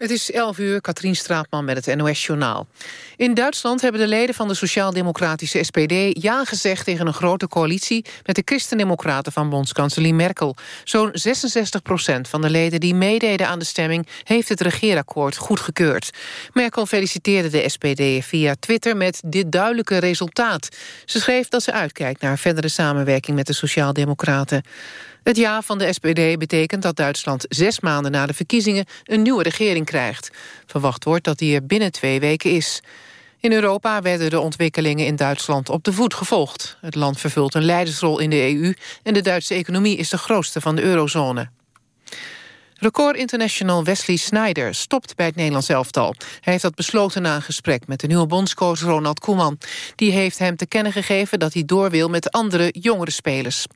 Het is 11 uur, Katrien Straatman met het NOS-journaal. In Duitsland hebben de leden van de sociaal-democratische SPD... ja gezegd tegen een grote coalitie met de christendemocraten van bondskanselier Merkel. Zo'n 66 procent van de leden die meededen aan de stemming... heeft het regeerakkoord goedgekeurd. Merkel feliciteerde de SPD via Twitter met dit duidelijke resultaat. Ze schreef dat ze uitkijkt naar verdere samenwerking met de sociaal-democraten. Het ja van de SPD betekent dat Duitsland zes maanden na de verkiezingen een nieuwe regering krijgt. Verwacht wordt dat die er binnen twee weken is. In Europa werden de ontwikkelingen in Duitsland op de voet gevolgd. Het land vervult een leidersrol in de EU en de Duitse economie is de grootste van de eurozone. Record International Wesley Snyder stopt bij het Nederlands elftal. Hij heeft dat besloten na een gesprek met de nieuwe bondscoach Ronald Koeman. Die heeft hem te kennen gegeven dat hij door wil met andere jongere spelers.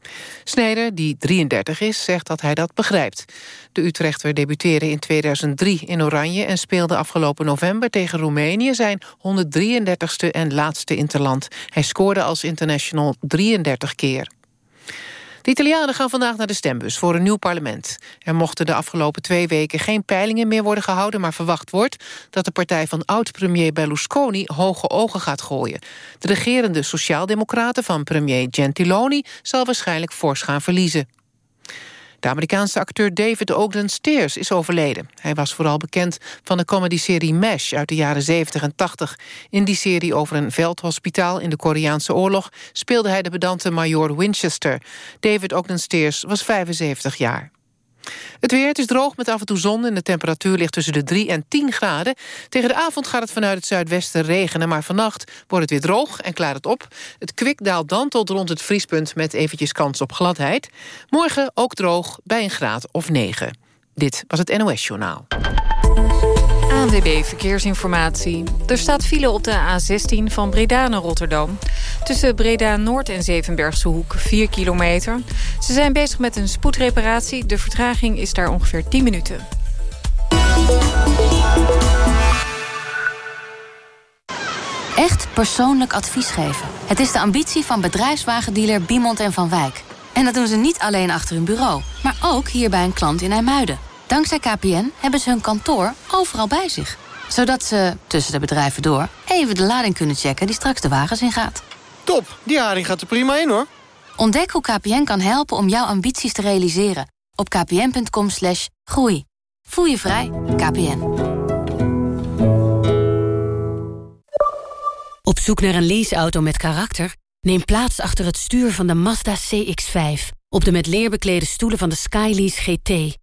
Snyder, die 33 is, zegt dat hij dat begrijpt. De Utrechter debuteerde in 2003 in Oranje... en speelde afgelopen november tegen Roemenië zijn 133ste en laatste interland. Hij scoorde als international 33 keer. De Italianen gaan vandaag naar de stembus voor een nieuw parlement. Er mochten de afgelopen twee weken geen peilingen meer worden gehouden... maar verwacht wordt dat de partij van oud-premier Berlusconi... hoge ogen gaat gooien. De regerende sociaaldemocraten van premier Gentiloni... zal waarschijnlijk fors gaan verliezen. De Amerikaanse acteur David Ogden Steers is overleden. Hij was vooral bekend van de comedyserie MASH uit de jaren 70 en 80. In die serie over een veldhospitaal in de Koreaanse oorlog... speelde hij de pedante major Winchester. David Ogden Steers was 75 jaar. Het weer, is droog met af en toe zon en de temperatuur ligt tussen de 3 en 10 graden. Tegen de avond gaat het vanuit het zuidwesten regenen, maar vannacht wordt het weer droog en klaart het op. Het kwik daalt dan tot rond het vriespunt met eventjes kans op gladheid. Morgen ook droog bij een graad of 9. Dit was het NOS Journaal. ANWB Verkeersinformatie. Er staat file op de A16 van Breda naar Rotterdam. Tussen Breda Noord en Zevenbergse Hoek 4 kilometer. Ze zijn bezig met een spoedreparatie. De vertraging is daar ongeveer 10 minuten. Echt persoonlijk advies geven. Het is de ambitie van bedrijfswagendealer Biemond en Van Wijk. En dat doen ze niet alleen achter hun bureau, maar ook hier bij een klant in IJmuiden. Dankzij KPN hebben ze hun kantoor overal bij zich. Zodat ze, tussen de bedrijven door, even de lading kunnen checken die straks de wagens ingaat. Top, die haring gaat er prima in hoor. Ontdek hoe KPN kan helpen om jouw ambities te realiseren. Op kpn.com slash groei. Voel je vrij, KPN. Op zoek naar een leaseauto met karakter? Neem plaats achter het stuur van de Mazda CX-5. Op de met leer beklede stoelen van de Skylease GT.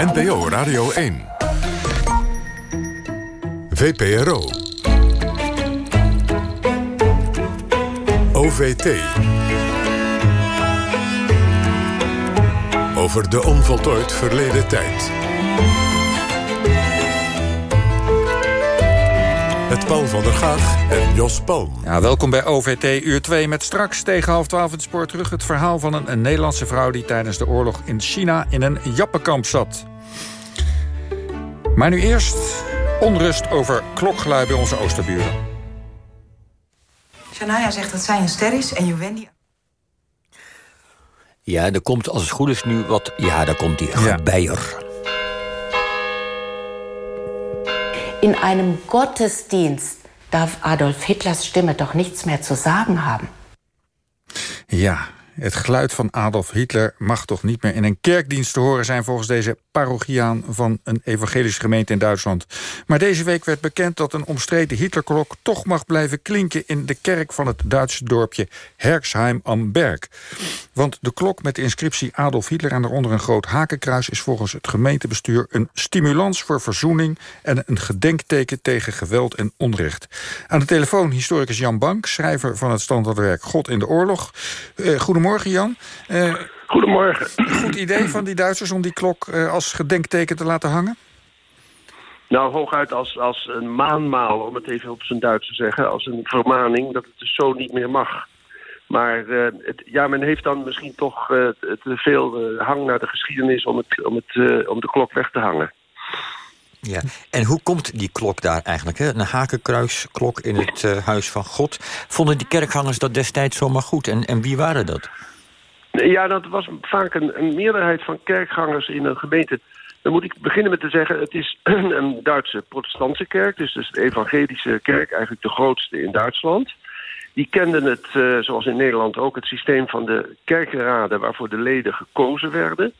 NPO Radio 1. VPRO. OVT. Over de onvoltooid verleden tijd. Met Paul van der Gaag en Jos Palm. Ja, welkom bij OVT uur 2 met straks tegen half 12 het spoor terug... het verhaal van een, een Nederlandse vrouw die tijdens de oorlog in China... in een jappenkamp zat. Maar nu eerst onrust over klokgelui bij onze oosterburen. Shania zegt dat zij een ster is en Juwendi... Ja, er komt als het goed is nu wat... Ja, daar komt die Gebeier. In einem Gottesdienst darf Adolf Hitlers Stimme doch nichts mehr zu sagen haben. Ja, Het geluid van Adolf Hitler mag toch niet meer in een kerkdienst te horen zijn... volgens deze parochiaan van een evangelische gemeente in Duitsland. Maar deze week werd bekend dat een omstreden Hitlerklok... toch mag blijven klinken in de kerk van het Duitse dorpje Herxheim am Berg. Want de klok met de inscriptie Adolf Hitler... en daaronder een groot hakenkruis is volgens het gemeentebestuur... een stimulans voor verzoening en een gedenkteken tegen geweld en onrecht. Aan de telefoon historicus Jan Bank, schrijver van het standaardwerk God in de Oorlog. Uh, goedemorgen Jan. Uh, goedemorgen. Goed idee van die Duitsers om die klok uh, als gedenkteken te laten hangen? Nou, hooguit als, als een maanmaal, om het even op zijn Duits te zeggen. Als een vermaning dat het dus zo niet meer mag. Maar uh, het, ja, men heeft dan misschien toch te veel hang naar de geschiedenis om, het, om, het, om de klok weg te hangen. Ja, en hoe komt die klok daar eigenlijk? Hè? Een hakenkruisklok in het uh, Huis van God. Vonden die kerkgangers dat destijds zomaar goed? En, en wie waren dat? Ja, dat was vaak een, een, meerderheid van kerkgangers in een gemeente. Dan moet ik beginnen met te zeggen, het is een Duitse protestantse kerk. Dus, de evangelische kerk, eigenlijk de grootste in Duitsland. Die kenden het, uh, zoals in Nederland ook, het systeem van de kerkenraden... waarvoor de leden gekozen werden...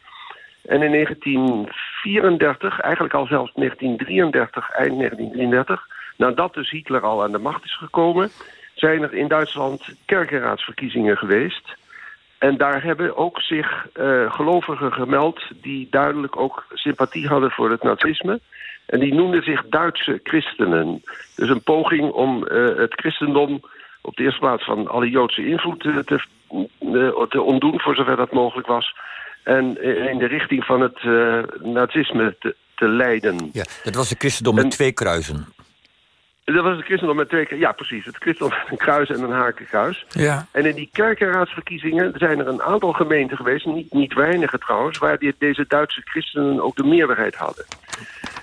En in 1934, eigenlijk al zelfs 1933, eind 1933... nadat dus Hitler al aan de macht is gekomen... zijn er in Duitsland kerkenraadsverkiezingen geweest. En daar hebben ook zich uh, gelovigen gemeld... die duidelijk ook sympathie hadden voor het nazisme... En die noemden zich Duitse christenen. Dus een poging om uh, het christendom op de eerste plaats van alle Joodse invloed te, te, te ontdoen... voor zover dat mogelijk was en in de richting van het uh, nazisme te, te, leiden. Ja, dat was de christendom met twee kruisen. Dat was het christendom met twee Ja, precies. Het christendom met een kruis en een hakenkruis. Ja. En in die kerkenraadsverkiezingen zijn er een aantal gemeenten geweest... niet, niet weinige trouwens... waar die, deze Duitse christenen ook de meerderheid hadden.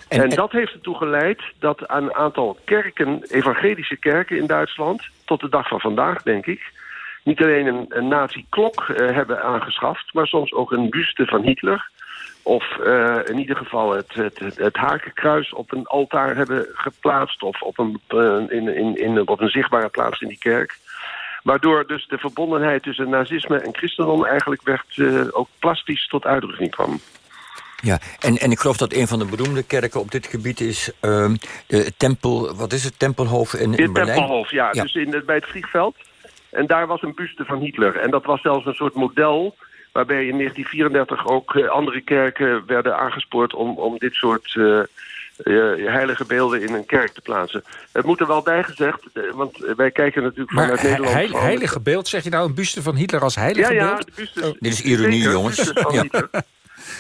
En, en, dat heeft ertoe geleid dat een aantal kerken... evangelische kerken in Duitsland... tot de dag van vandaag, denk ik niet alleen een, een nazi-klok uh, hebben aangeschaft... maar soms ook een buste van Hitler... of uh, in ieder geval het, het, het, hakenkruis op een altaar hebben geplaatst... of op een, uh, in, in, in, op een zichtbare plaats in die kerk. Waardoor dus de verbondenheid tussen nazisme en christendom... eigenlijk werd, ook plastisch tot uitdrukking kwam. Ja, en, en ik geloof dat een van de beroemde kerken op dit gebied is... Uh, de tempel, wat is het, Tempelhof in, in Berlijn? Tempelhof, ja. ja. Dus in bij het vliegveld. En daar was een buste van Hitler. En dat was zelfs een soort model waarbij in 1934 ook uh, andere kerken werden aangespoord om, om dit soort uh, uh, heilige beelden in een kerk te plaatsen. Het moet er wel bijgezegd, want wij kijken natuurlijk maar vanuit Nederland... Heil, heilige beeld, zeg je nou een buste van Hitler als heilige ja, ja, beeld? De buste, oh. Dit is ironie, jongens. Ja.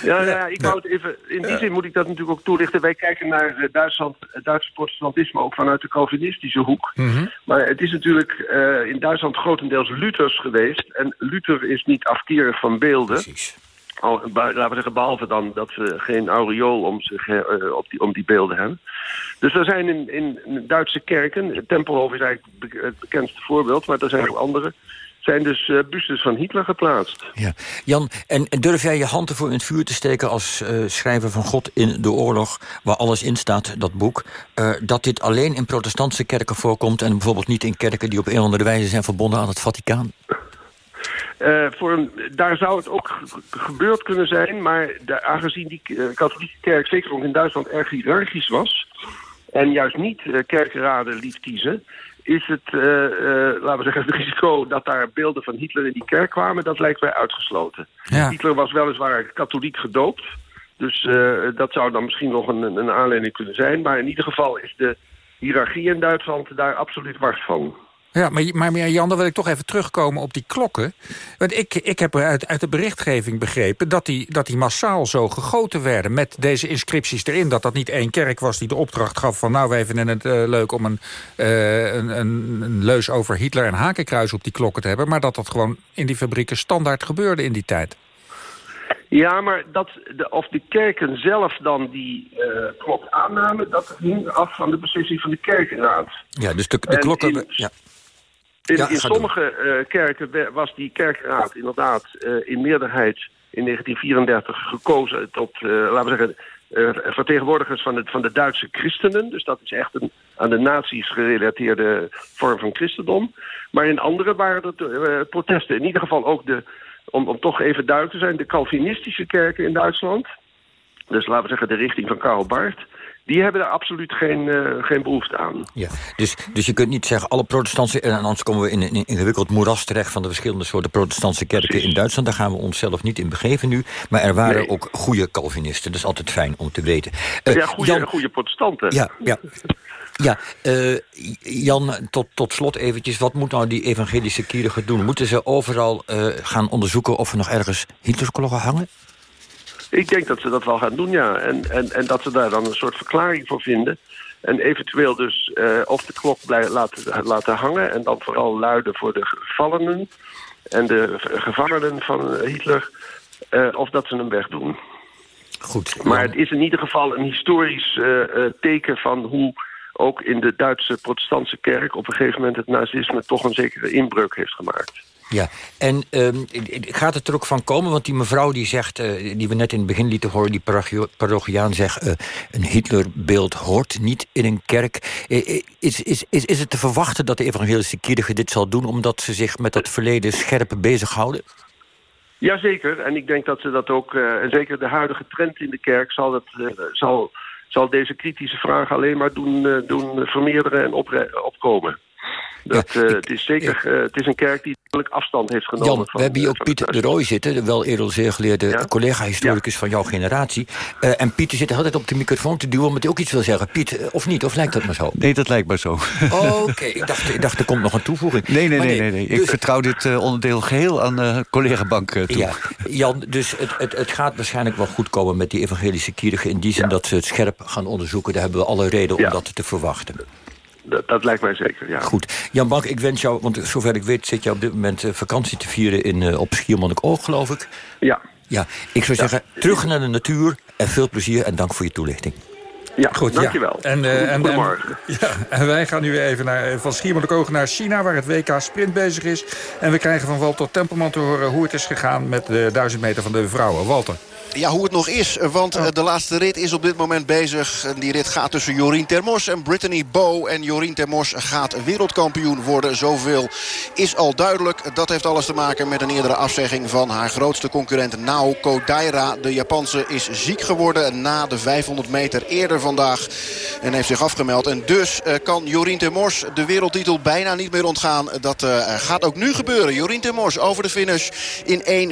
Ja, ja, ik wou het even, in die zin moet ik dat natuurlijk ook toelichten. Wij kijken naar uh, Duitsland, het Duitse protestantisme ook vanuit de Calvinistische hoek. Mm -hmm. Maar het is natuurlijk uh, in Duitsland grotendeels Luthers geweest. En Luther is niet afkerig van beelden. Precies. Al, laten we zeggen, behalve dan dat ze geen aureool om, zich, uh, op die, om die beelden hebben. Dus er zijn in, in Duitse kerken, Tempelhof is eigenlijk het bekendste voorbeeld, maar er zijn ook andere zijn dus uh, bustes van Hitler geplaatst. Ja. Jan, en, en, durf jij je hand ervoor in het vuur te steken... als uh, schrijver van God in de oorlog, waar alles in staat, dat boek... Uh, dat dit alleen in protestantse kerken voorkomt... en bijvoorbeeld niet in kerken die op een of andere wijze zijn verbonden aan het Vaticaan? voor een, daar zou het ook gebeurd kunnen zijn... maar de, aangezien die katholieke kerk, zeker ook in Duitsland, erg hiërarchisch was... en juist niet kerkraden liet kiezen is het, uh, uh, laten we zeggen, het risico dat daar beelden van Hitler in die kerk kwamen, dat lijkt mij uitgesloten. Ja. Hitler was weliswaar katholiek gedoopt, dus uh, dat zou dan misschien nog een, een aanleiding kunnen zijn. Maar in ieder geval is de hiërarchie in Duitsland daar absoluut wars van. Ja, maar, maar, Jan, dan wil ik toch even terugkomen op die klokken. Want ik, ik heb uit, uit de berichtgeving begrepen... Dat die, dat die massaal zo gegoten werden met deze inscripties erin. Dat dat niet één kerk was die de opdracht gaf van... nou, wij vinden het uh, leuk om een, uh, een, een, een, leus over Hitler en Hakenkruis op die klokken te hebben... maar dat dat gewoon in die fabrieken standaard gebeurde in die tijd. Ja, maar dat, de, of de kerken zelf dan die uh, klok aannamen... dat hing af van de beslissing van de kerkenraad. Ja, dus de, de klokken... In, ja. In, Ja, in sommige uh, kerken was die kerkraad inderdaad uh, in meerderheid in 1934 gekozen tot, uh, laten we zeggen, vertegenwoordigers van, het, van de Duitse christenen. Dus dat is echt een aan de nazi's gerelateerde vorm van christendom. Maar in andere waren uh, protesten. In ieder geval ook de, om, om toch even duidelijk te zijn, de Calvinistische kerken in Duitsland, dus laten we zeggen de richting van Karl Barth, die hebben daar absoluut geen, uh, geen behoefte aan. Ja, dus, dus je kunt niet zeggen alle protestantse... en anders komen we in een ingewikkeld moeras terecht... van de verschillende soorten protestantse kerken Precies. in Duitsland. Daar gaan we onszelf niet in begeven nu. Maar er waren nee. ook goede Calvinisten. Dat is altijd fijn om te weten. Uh, ja, goede, Jan, goede protestanten. Ja, ja. Ja, uh, Jan, tot, tot slot eventjes. Wat moet nou die evangelische kierigen doen? Moeten ze overal gaan onderzoeken of er nog ergens Hitlerkloggen hangen? Ik denk dat ze dat wel gaan doen, ja. En, en, en dat ze daar dan een soort verklaring voor vinden. En eventueel dus uh, of de klok blij, laten, laten hangen... en dan vooral luiden voor de gevallenen en de gevangenen van Hitler... Uh, of dat ze hem wegdoen. Goed. Maar het is in ieder geval een historisch uh, teken van hoe ook in de Duitse protestantse kerk... op een gegeven moment het nazisme toch een zekere inbreuk heeft gemaakt. Ja, en um, gaat het er ook van komen? Want die mevrouw die zegt, uh, die we net in het begin lieten horen... die parochiaan zegt, uh, een Hitlerbeeld hoort niet in een kerk. Uh, is, is, is, is het te verwachten dat de evangelische kirche dit zal doen... omdat ze zich met dat verleden scherp bezighouden? Jazeker, en ik denk dat ze dat ook... en zeker de huidige trend in de kerk zal, dat, zal, zal deze kritische vraag alleen maar doen, doen vermeerderen en opkomen. Dat, ja, uh, het is zeker uh, het is een kerk die afstand heeft genomen. Jan, we hebben hier ook Pieter de Rooij zitten, wel eerder zeer geleerde ja? collega-historicus ja. van jouw generatie. Uh, en Pieter zit altijd op de microfoon te duwen omdat hij ook iets wil zeggen. Piet, of niet? Of lijkt dat maar zo? Nee, dat lijkt maar zo. Oké, okay. ik, dacht, ik dacht er komt nog een toevoeging. Nee, nee, nee, nee, nee. Dus... Ik vertrouw dit onderdeel geheel aan collega-bank toe. Ja, Jan, dus het, het, het, gaat waarschijnlijk wel goed komen met die evangelische kierige... in die zin dat ze het scherp gaan onderzoeken. Daar hebben we alle reden om dat te verwachten. Dat, dat, lijkt mij zeker, ja. Goed. Jan Bank, ik wens jou, want zover ik weet... zit je op dit moment uh, vakantie te vieren in, uh, op Schiermonnikoog, geloof ik. Ja. Ja, ik zou zeggen, terug naar de natuur en veel plezier... en dank voor je toelichting. Ja, goed, dankjewel. Ja. En, uh, en, Goedemorgen. En, ja, en wij gaan nu even naar, van Schiermonnikoog naar China... waar het WK Sprint bezig is. En we krijgen van Walter Tempelman te horen hoe het is gegaan... met de 1000 meter van de vrouwen. Walter. Ja, hoe het nog is. Want oh. de laatste rit is op dit moment bezig. Die rit gaat tussen Jorien Termos en Brittany Bow. En Jorien Termos gaat wereldkampioen worden. Zoveel is al duidelijk. Dat heeft alles te maken met een eerdere afzegging van haar grootste concurrent Naoko Daira. De Japanse is ziek geworden na de 500 meter eerder vandaag. En heeft zich afgemeld. En dus uh, kan Jorien Termos de wereldtitel bijna niet meer ontgaan. Dat uh, gaat ook nu gebeuren. Jorien Termos over de finish in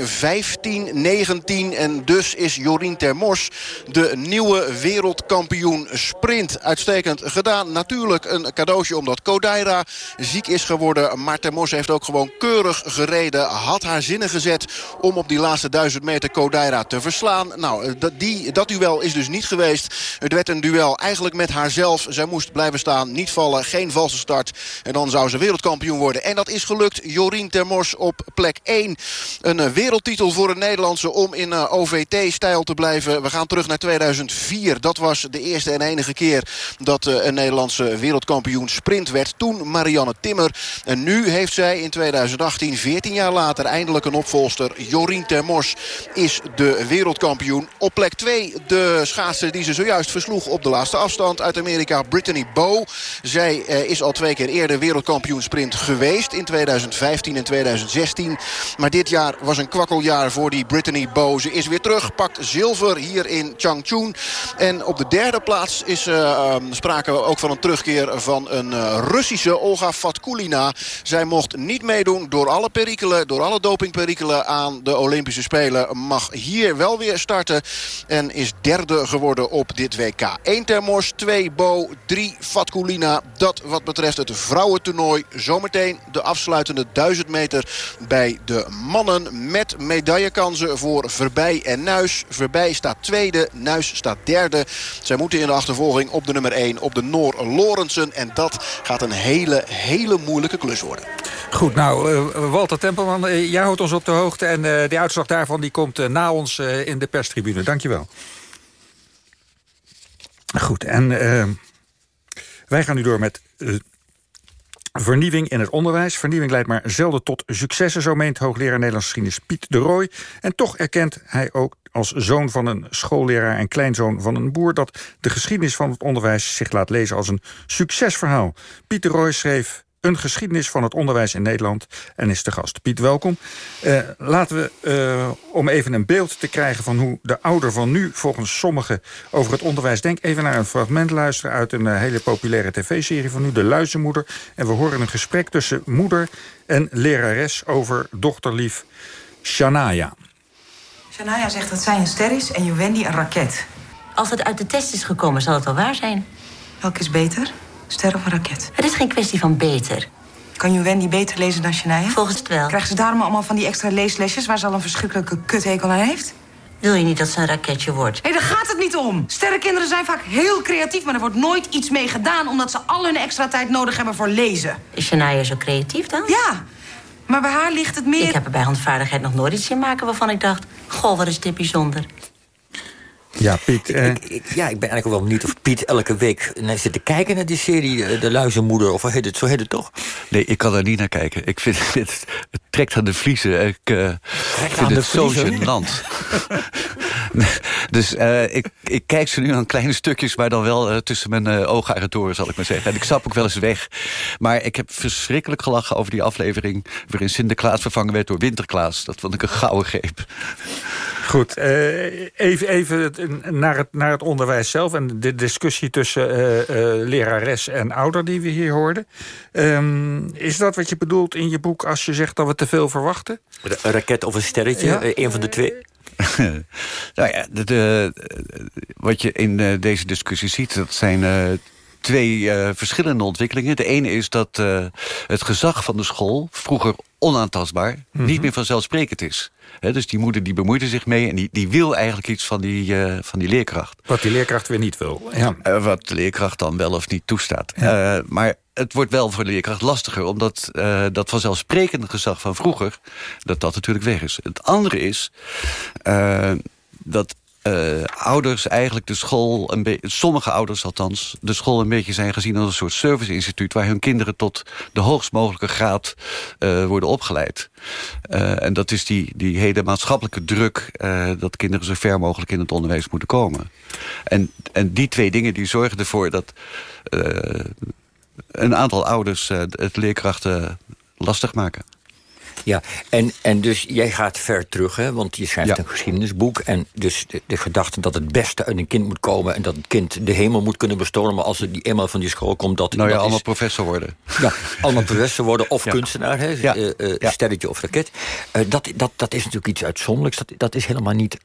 1.15.19. En dus is Jorien Termors de nieuwe wereldkampioen sprint. Uitstekend gedaan. Natuurlijk een cadeautje omdat Kodaira ziek is geworden. Maar Termors heeft ook gewoon keurig gereden. Had haar zinnen gezet om op die laatste duizend meter Kodaira te verslaan. Nou, dat, die, dat duel is dus niet geweest. Het werd een duel eigenlijk met haarzelf. Zij moest blijven staan, niet vallen, geen valse start. En dan zou ze wereldkampioen worden. En dat is gelukt. Jorien Termors op plek 1. Een wereldtitel voor een Nederlandse om in uh, OVT stijl te blijven. We gaan terug naar 2004. Dat was de eerste en enige keer dat een Nederlandse wereldkampioen sprint werd. Toen Marianne Timmer. En nu heeft zij in 2018, 14 jaar later, eindelijk een opvolster. Jorien Termors is de wereldkampioen. Op plek 2 de schaatser die ze zojuist versloeg op de laatste afstand uit Amerika. Brittany Bow. Zij is al twee keer eerder wereldkampioen sprint geweest. In 2015 en 2016. Maar dit jaar was een kwakkeljaar voor die Brittany Bow. Ze is weer terug pakt zilver hier in Changchun. En op de derde plaats is uh, sprake ook van een terugkeer van een uh, Russische Olga Fatkulina. Zij mocht niet meedoen door alle perikelen, door alle dopingperikelen aan de Olympische Spelen. Mag hier wel weer starten en is derde geworden op dit WK. 1 Termors, 2 Bo, 3 Fatkulina. Dat wat betreft het vrouwentoernooi. Zometeen de afsluitende 1000 meter bij de mannen met medaillekansen voor Verbij en Nuis. Voorbij staat tweede. Nuis staat derde. Zij moeten in de achtervolging op de nummer 1 op de Noor Lorensen. En dat gaat een hele, hele moeilijke klus worden. Goed, nou, uh, Walter Tempelman, uh, jij houdt ons op de hoogte. En uh, de uitslag daarvan die komt na ons in de perstribune. Dankjewel. Goed, en wij gaan nu door met Vernieuwing in het onderwijs. Vernieuwing leidt maar zelden tot successen, zo meent hoogleraar Nederlandse geschiedenis Piet de Rooij. En toch erkent hij ook als zoon van een schoolleraar en kleinzoon van een boer... dat de geschiedenis van het onderwijs zich laat lezen als een succesverhaal. Piet de Rooij schreef een geschiedenis van het onderwijs in Nederland... en is de gast. Piet, welkom. Uh, laten we, uh, om even een beeld te krijgen van hoe de ouder van nu... volgens sommigen over het onderwijs denkt... even naar een fragment luisteren uit een hele populaire tv-serie van nu... De Luizenmoeder. En we horen een gesprek tussen moeder en lerares over dochterlief Shania. Shania zegt dat zij een ster is en Wendy een raket. Als het uit de test is gekomen, zal het wel waar zijn. Welke is beter? Ster of een raket? Het is geen kwestie van beter. Kan Wendy beter lezen dan Shania? Volgens het wel. Krijgt ze daarom allemaal van die extra leeslesjes... waar ze al een verschrikkelijke kuthekel aan heeft? Wil je niet dat ze een raketje wordt? Nee, daar gaat het niet om. Sterrenkinderen zijn vaak heel creatief... maar er wordt nooit iets mee gedaan... omdat ze al hun extra tijd nodig hebben voor lezen. Is Shania zo creatief dan? Ja, maar bij haar ligt het meer... Ik heb er bij handvaardigheid nog nooit iets in maken waarvan ik dacht... goh, wat is dit bijzonder. Ja, Piet. Eh... Ik, ik, ja, ik ben eigenlijk wel benieuwd of Piet elke week naar zit te kijken naar die serie eh, De Luizenmoeder. Of heet het, zo heet het toch? Nee, ik kan daar niet naar kijken. Ik vind het, het trekt aan de vliezen. Ik uh, vind het zo gênant. dus uh, ik, ik kijk ze nu aan kleine stukjes... maar dan wel uh, tussen mijn uh, oogharen door, zal ik maar zeggen. En ik stap ook wel eens weg. Maar ik heb verschrikkelijk gelachen over die aflevering... waarin Sinterklaas vervangen werd door Winterklaas. Dat vond ik een gouden greep. Goed, even, even naar, het, naar het onderwijs zelf... en de discussie tussen lerares en ouder die we hier hoorden. Um, is dat wat je bedoelt in je boek als je zegt dat we te veel verwachten? Een raket of een sterretje, ja? een van de twee? nou ja, de, de, wat je in uh, deze discussie ziet... dat zijn uh, twee uh, verschillende ontwikkelingen. De ene is dat het gezag van de school... vroeger onaantastbaar, mm -hmm. niet meer vanzelfsprekend is. He, dus die moeder die bemoeide zich mee en die, die wil eigenlijk iets van die, uh, van die leerkracht. Wat die leerkracht weer niet wil. Ja. Uh, wat de leerkracht dan wel of niet toestaat. Ja. Uh, maar het wordt wel voor de leerkracht lastiger... omdat dat vanzelfsprekende gezag van vroeger... dat dat natuurlijk weg is. Het andere is dat uh, ouders eigenlijk de school, een beetje, sommige ouders althans... de school een beetje zijn gezien als een soort serviceinstituut... waar hun kinderen tot de hoogst mogelijke graad uh, worden opgeleid. Uh, en dat is die, die hele maatschappelijke druk... dat kinderen zo ver mogelijk in het onderwijs moeten komen. En, en die twee dingen die zorgen ervoor dat... een aantal ouders het leerkrachten lastig maken. Ja, en, en dus jij gaat ver terug, hè, want je schrijft ja. een geschiedenisboek... en dus de, de, gedachte dat het beste uit een kind moet komen... en dat het kind de hemel moet kunnen bestomen... als het die eenmaal van die school komt... Dat, nou ja, dat allemaal is, professor worden. Ja, allemaal professor worden of Ja. kunstenaar, hè, Ja. uh, uh, Ja. sterretje of raket. Uh, dat, dat, dat is natuurlijk iets uitzonderlijks. Dat, dat is helemaal niet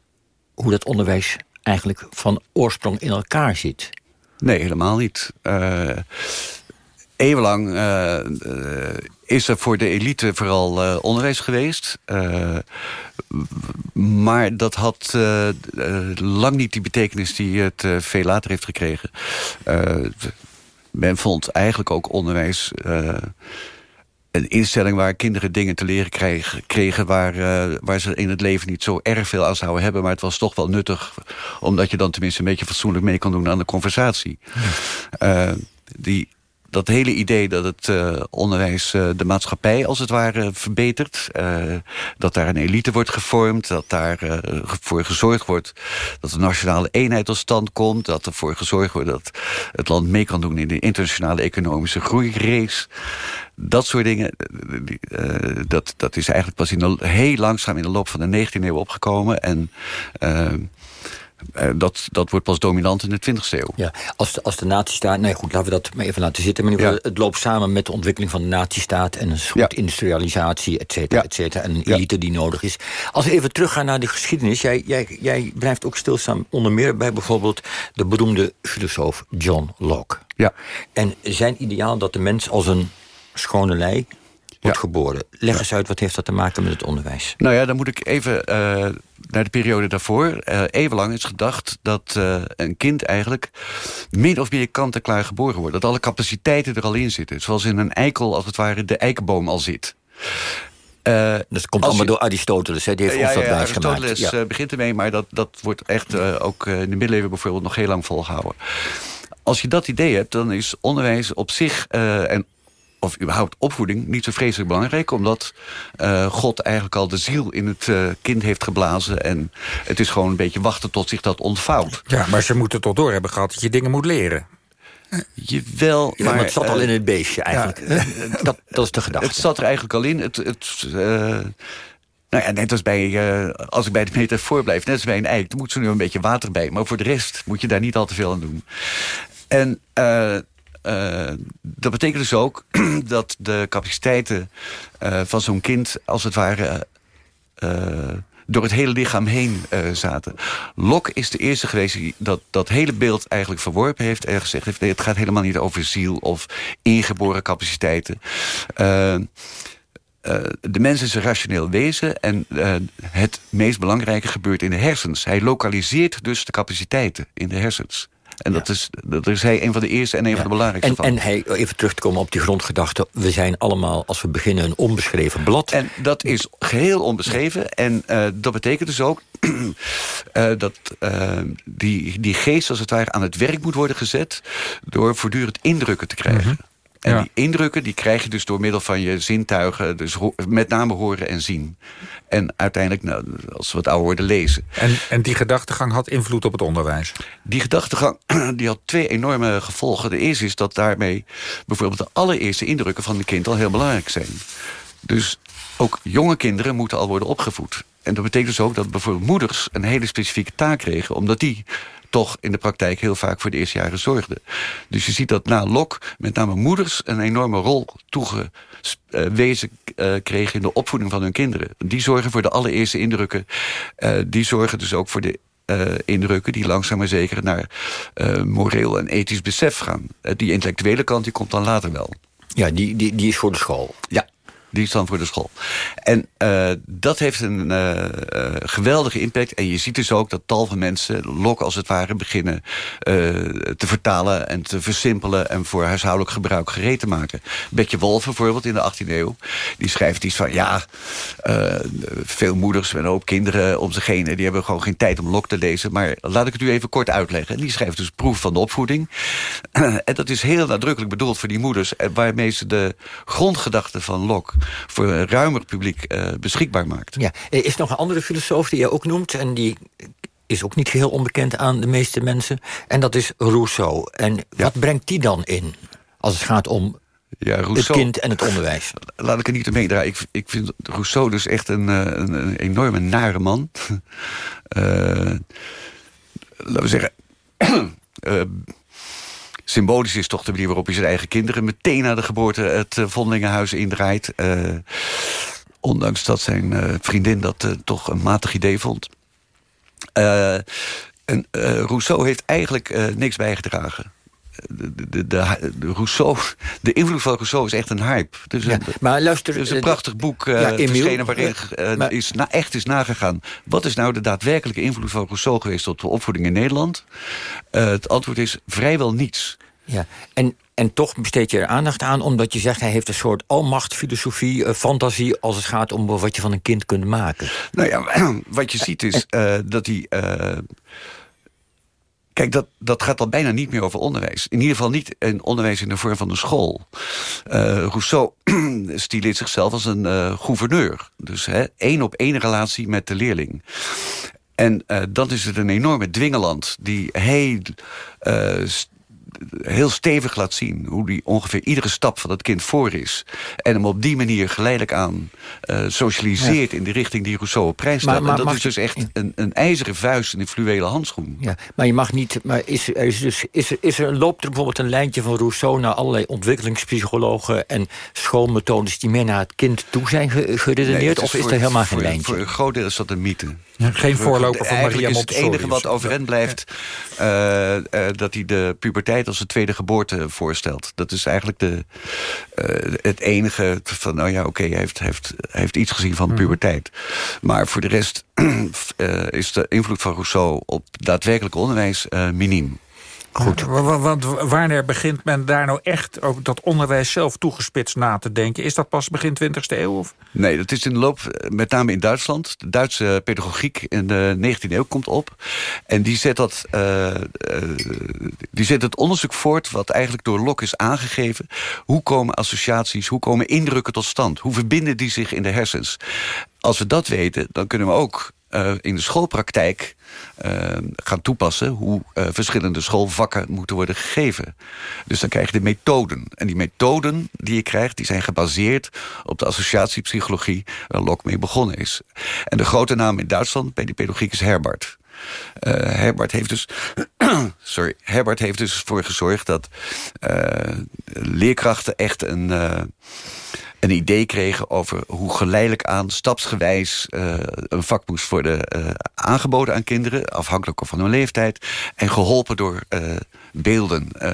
hoe dat onderwijs eigenlijk van oorsprong in elkaar zit. Nee, helemaal niet. Eh eeuwenlang eh, eh, is er voor de elite vooral eh, onderwijs geweest. Eh, maar dat had eh, lang niet die betekenis die het veel later heeft gekregen. Men vond eigenlijk ook onderwijs... een instelling waar kinderen dingen te leren kregen, kregen waar, waar ze in het leven niet zo erg veel aan zouden hebben. Maar het was toch wel nuttig, omdat je dan tenminste een beetje fatsoenlijk mee kan doen aan de conversatie. Die, dat hele idee dat het eh, onderwijs eh, de maatschappij als het ware verbetert. eh, dat daar een elite wordt gevormd. Dat daarvoor gezorgd wordt dat de nationale eenheid tot stand komt. Dat ervoor gezorgd wordt dat het land mee kan doen in de internationale economische groeirace. Dat soort dingen, dat, dat is eigenlijk pas in de, heel langzaam in de loop van de 19e eeuw opgekomen. En dat, dat wordt pas dominant in de 20e eeuw. Ja, als de, als de nazistaat... Nee, goed, laten we dat maar even laten zitten. Maar het loopt samen met de ontwikkeling van de nazistaat... en een soort industrialisatie, et cetera, et cetera. En een elite die nodig is. Als we even teruggaan naar de geschiedenis... Jij, jij, jij blijft ook stilstaan onder meer bij bijvoorbeeld... de beroemde filosoof John Locke. Ja. En zijn ideaal dat de mens als een schone lei wordt geboren. Leg eens uit, wat heeft dat te maken met het onderwijs? Nou ja, dan moet ik even eh, naar de periode daarvoor. Eh eeuwenlang is gedacht dat eh, een kind eigenlijk min of meer kant-en-klaar geboren wordt. Dat alle capaciteiten er al in zitten. Zoals in een eikel, als het ware, de eikenboom al zit. Dat komt allemaal je- door Aristoteles, hè? die heeft ja, ons dat ja, wijs gemaakt. Aristoteles Ja. begint ermee, maar dat, dat wordt echt ook in de middeleeuwen bijvoorbeeld nog heel lang volgehouden. Als je dat idee hebt, dan is onderwijs op zich en of überhaupt opvoeding niet zo vreselijk belangrijk... omdat eh, God eigenlijk al de ziel in het eh, kind heeft geblazen... en het is gewoon een beetje wachten tot zich dat ontvouwt. Ja, maar ze moeten toch door hebben gehad dat je dingen moet leren. Jawel, Ja, maar... maar het zat al eh, in het beestje eigenlijk. dat, dat is de gedachte. Het zat er eigenlijk al in. Het, het, eh, nou ja, net als bij, eh, als ik bij de metafoor blijf, net als bij een eik, dan moet er nu een beetje water bij. Maar voor de rest moet je daar niet al te veel aan doen. En eh, eh, dat betekent dus ook dat de capaciteiten eh, van zo'n kind, als het ware. eh, door het hele lichaam heen zaten. Locke is de eerste geweest die dat, dat hele beeld eigenlijk verworpen heeft... en gezegd heeft, nee, het gaat helemaal niet over ziel of ingeboren capaciteiten. De mens is een rationeel wezen en het meest belangrijke gebeurt in de hersens. Hij lokaliseert dus de capaciteiten in de hersens. En dat, is, dat is hij een van de eerste en een van de belangrijkste En, van. en hij, even terug te komen op die grondgedachte... we zijn allemaal, als we beginnen, een onbeschreven blad. En dat is geheel onbeschreven. En eh, dat betekent dus ook eh, dat eh, die, die geest als het ware aan het werk moet worden gezet... door voortdurend indrukken te krijgen. En Ja. die indrukken die krijg je dus door middel van je zintuigen... dus met name horen en zien. En uiteindelijk, nou, als we wat ouder worden, lezen. En, en die gedachtegang had invloed op het onderwijs. Die gedachtegang die had twee enorme gevolgen. De eerste is dat daarmee bijvoorbeeld de allereerste indrukken van een kind al heel belangrijk zijn. Dus ook jonge kinderen moeten al worden opgevoed. En dat betekent dus ook dat bijvoorbeeld moeders een hele specifieke taak kregen, omdat die toch in de praktijk heel vaak voor de eerste jaren zorgden. Dus je ziet dat na Locke met name moeders een enorme rol toegewezen eh, kregen in de opvoeding van hun kinderen. Die zorgen voor de allereerste indrukken. Eh, die zorgen dus ook voor de eh, indrukken die langzaam maar zeker naar moreel en ethisch besef gaan. Die intellectuele kant die komt dan later wel. Ja, die, die, die is voor de school. Ja, die dan voor de school. En eh, dat heeft een eh, eh, geweldige impact. En je ziet dus ook dat tal van mensen Locke als het ware beginnen te vertalen en te versimpelen en voor huishoudelijk gebruik gereed te maken. Betje Wolf bijvoorbeeld in de 18e eeuw, die schrijft iets van ja, veel moeders en ook kinderen om zich heen, die hebben gewoon geen tijd om Locke te lezen. Maar laat ik het u even kort uitleggen. En die schrijft dus proef van de opvoeding. en dat is heel nadrukkelijk bedoeld voor die moeders, waarmee ze de grondgedachten van Locke voor een ruimer publiek eh, beschikbaar maakt. Ja, er is nog een andere filosoof die je ook noemt... en die is ook niet geheel onbekend aan de meeste mensen... en dat is Rousseau. En wat brengt die dan in als het gaat om Ja, het Rousseau, kind en het onderwijs? laat ik er niet omheen draaien. Ik, ik vind Rousseau dus echt een, eh, een, een enorme nare man. Eh, laten we zeggen... eh, symbolisch is toch de manier waarop hij zijn eigen kinderen... meteen na de geboorte het uh, Vondelingenhuis indraait. Eh, ondanks dat zijn eh, vriendin dat eh, toch een matig idee vond. Eh, en eh, Rousseau heeft eigenlijk eh, niks bijgedragen. De, de, de, de, de Rousseau, de invloed van Rousseau is echt een hype. Dus Ja, een, maar luister... het is een eh, prachtig boek eh ja, Emiel, verschenen waarin eh, eh, maar- is na, echt is nagegaan. Wat is nou de daadwerkelijke invloed van Rousseau geweest op de opvoeding in Nederland? Eh, het antwoord is vrijwel niets. Ja, en, en toch besteed je er aandacht aan... omdat je zegt hij heeft een soort almachtfilosofie, eh, fantasie... als het gaat om wat je van een kind kunt maken. Nou ja, wat je ziet is eh, dat hij... Kijk, dat, dat gaat al bijna niet meer over onderwijs. In ieder geval niet een onderwijs in de vorm van een school. Eh, Rousseau stileert zichzelf als een eh, gouverneur. Dus hè, één op één relatie met de leerling. En eh, dan is het een enorme dwingeland die heel, heel stevig laat zien... hoe die ongeveer iedere stap van het kind voor is. En hem op die manier geleidelijk aan eh, socialiseert... in de richting die Rousseau op prijs stelt. Maar- maar en dat mag is dus echt een, een ijzeren vuist in een fluwelen handschoen. Ja, maar je mag niet. Maar is, er is, dus, is, er, is er, loopt er bijvoorbeeld een lijntje van Rousseau naar allerlei ontwikkelingspsychologen en schoolmethodes die meer naar het kind toe zijn ge- geredeneerd? Nee, of is er helemaal voor, geen lijntje? Voor een groot deel is dat een mythe. Ja, geen voorloper van Maria is het Montessori enige wat overeind blijft... eh, eh, dat hij de puberteit als een tweede geboorte voorstelt. Dat is eigenlijk de, eh, het enige van... nou ja, oké, hij, heeft, heeft, heeft iets gezien van Mhm. puberteit. Maar voor de rest eh, is de invloed van Rousseau... op daadwerkelijk onderwijs eh miniem. Goed. Want wanneer begint men daar nou echt ook dat onderwijs zelf toegespitst na te denken? Is dat pas begin 20e eeuw? Of? Nee, dat is in de loop, met name in Duitsland. De Duitse pedagogiek in de 19e eeuw komt op. En die zet, dat, eh, eh, die zet het onderzoek voort wat eigenlijk door Locke is aangegeven. Hoe komen associaties, hoe komen indrukken tot stand? Hoe verbinden die zich in de hersens? Als we dat weten, dan kunnen we ook uh, in de schoolpraktijk uh, gaan toepassen... hoe uh, verschillende schoolvakken moeten worden gegeven. Dus dan krijg je de methoden. En die methoden die je krijgt, die zijn gebaseerd... op de associatiepsychologie waar Locke mee begonnen is. En de grote naam in Duitsland bij die pedagogiek is Herbert. Uh, Herbert heeft dus, sorry, Herbert heeft dus voor gezorgd dat leerkrachten echt een, een idee kregen over hoe geleidelijk aan, stapsgewijs, uh, een vak moest worden aangeboden aan kinderen, afhankelijk van hun leeftijd, en geholpen door beelden. Uh,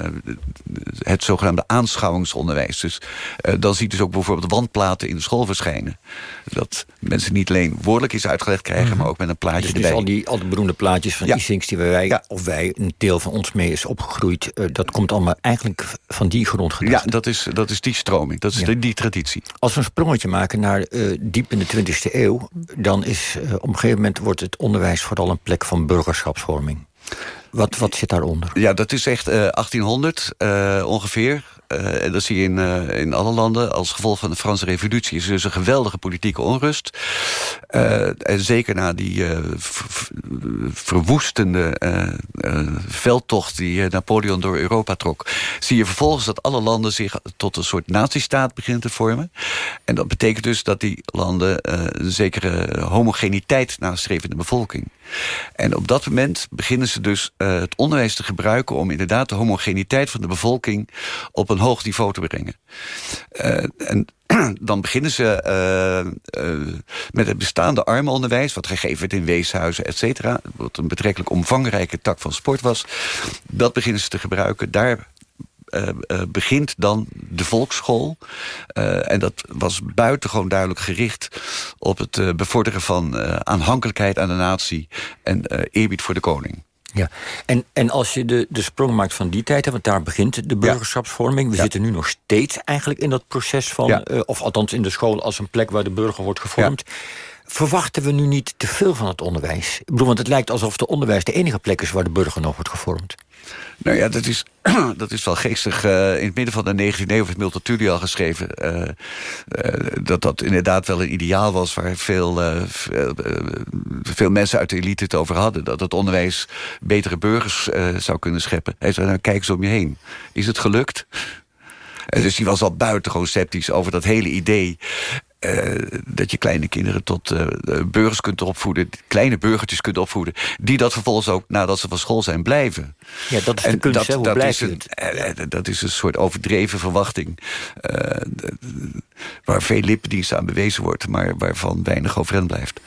het zogenaamde aanschouwingsonderwijs. Dus uh, dan ziet dus ook bijvoorbeeld wandplaten in de school verschijnen. Dat mensen niet alleen woordelijk iets uitgelegd krijgen... Mm -hmm. maar ook met een plaatje dus, erbij. Dus al die, al die beroemde plaatjes van ja. Isings die wij, ja. of wij, een deel van ons mee is opgegroeid... Uh, dat komt allemaal eigenlijk van die grond Ja, dat is, dat is die stroming, dat is ja. die, die, traditie. Als we een sprongetje maken naar diep in de 20e eeuw... dan is op een gegeven moment wordt het onderwijs vooral een plek van burgerschapsvorming. Wat, wat zit daaronder? Ja, dat is echt uh, 1800 uh, ongeveer. Uh, en dat zie je in, uh, in alle landen. Als gevolg van de Franse revolutie is er dus een geweldige politieke onrust. Uh, en zeker na die verwoestende veldtocht die Napoleon door Europa trok... zie je vervolgens dat alle landen zich tot een soort nazistaat beginnen te vormen. En dat betekent dus dat die landen een zekere homogeniteit nastreven in de bevolking. En op dat moment beginnen ze dus het onderwijs te gebruiken... om inderdaad de homogeniteit van de bevolking op hoog niveau te brengen. Uh, en dan beginnen ze uh, uh, met het bestaande armenonderwijs... wat gegeven werd in weeshuizen, et cetera... wat een betrekkelijk omvangrijke tak van sport was. Dat beginnen ze te gebruiken. Daar begint dan de volksschool. En dat was buitengewoon duidelijk gericht... op het bevorderen van aanhankelijkheid aan de natie... en eerbied voor de koning. Ja, en, en als je de, de sprong maakt van die tijd... want daar begint de burgerschapsvorming... we ja. zitten nu nog steeds eigenlijk in dat proces van... Ja. of althans in de school als een plek waar de burger wordt gevormd... Ja verwachten we nu niet te veel van het onderwijs? Ik bedoel, want het lijkt alsof het onderwijs de enige plek is... waar de burger nog wordt gevormd. Nou ja, dat is, dat is wel geestig. Uh, in het midden van de 19e eeuw heeft Milton Tully al geschreven... Uh, uh, dat dat inderdaad wel een ideaal was... waar veel, veel, veel, mensen uit de elite het over hadden. Dat het onderwijs betere burgers zou kunnen scheppen. Hij zei, nou, kijk eens om je heen. Is het gelukt? dus die was al buitengewoon sceptisch over dat hele idee. Uh, dat je kleine kinderen tot uh, burgers kunt opvoeden... kleine burgertjes kunt opvoeden... die dat vervolgens ook, nadat ze van school zijn, blijven. Ja, dat is de kunst, dat, hè? Hoe dat blijft is een, dat is een soort overdreven verwachting... waar veel lippendienst aan bewezen wordt... maar waarvan weinig overeind blijft.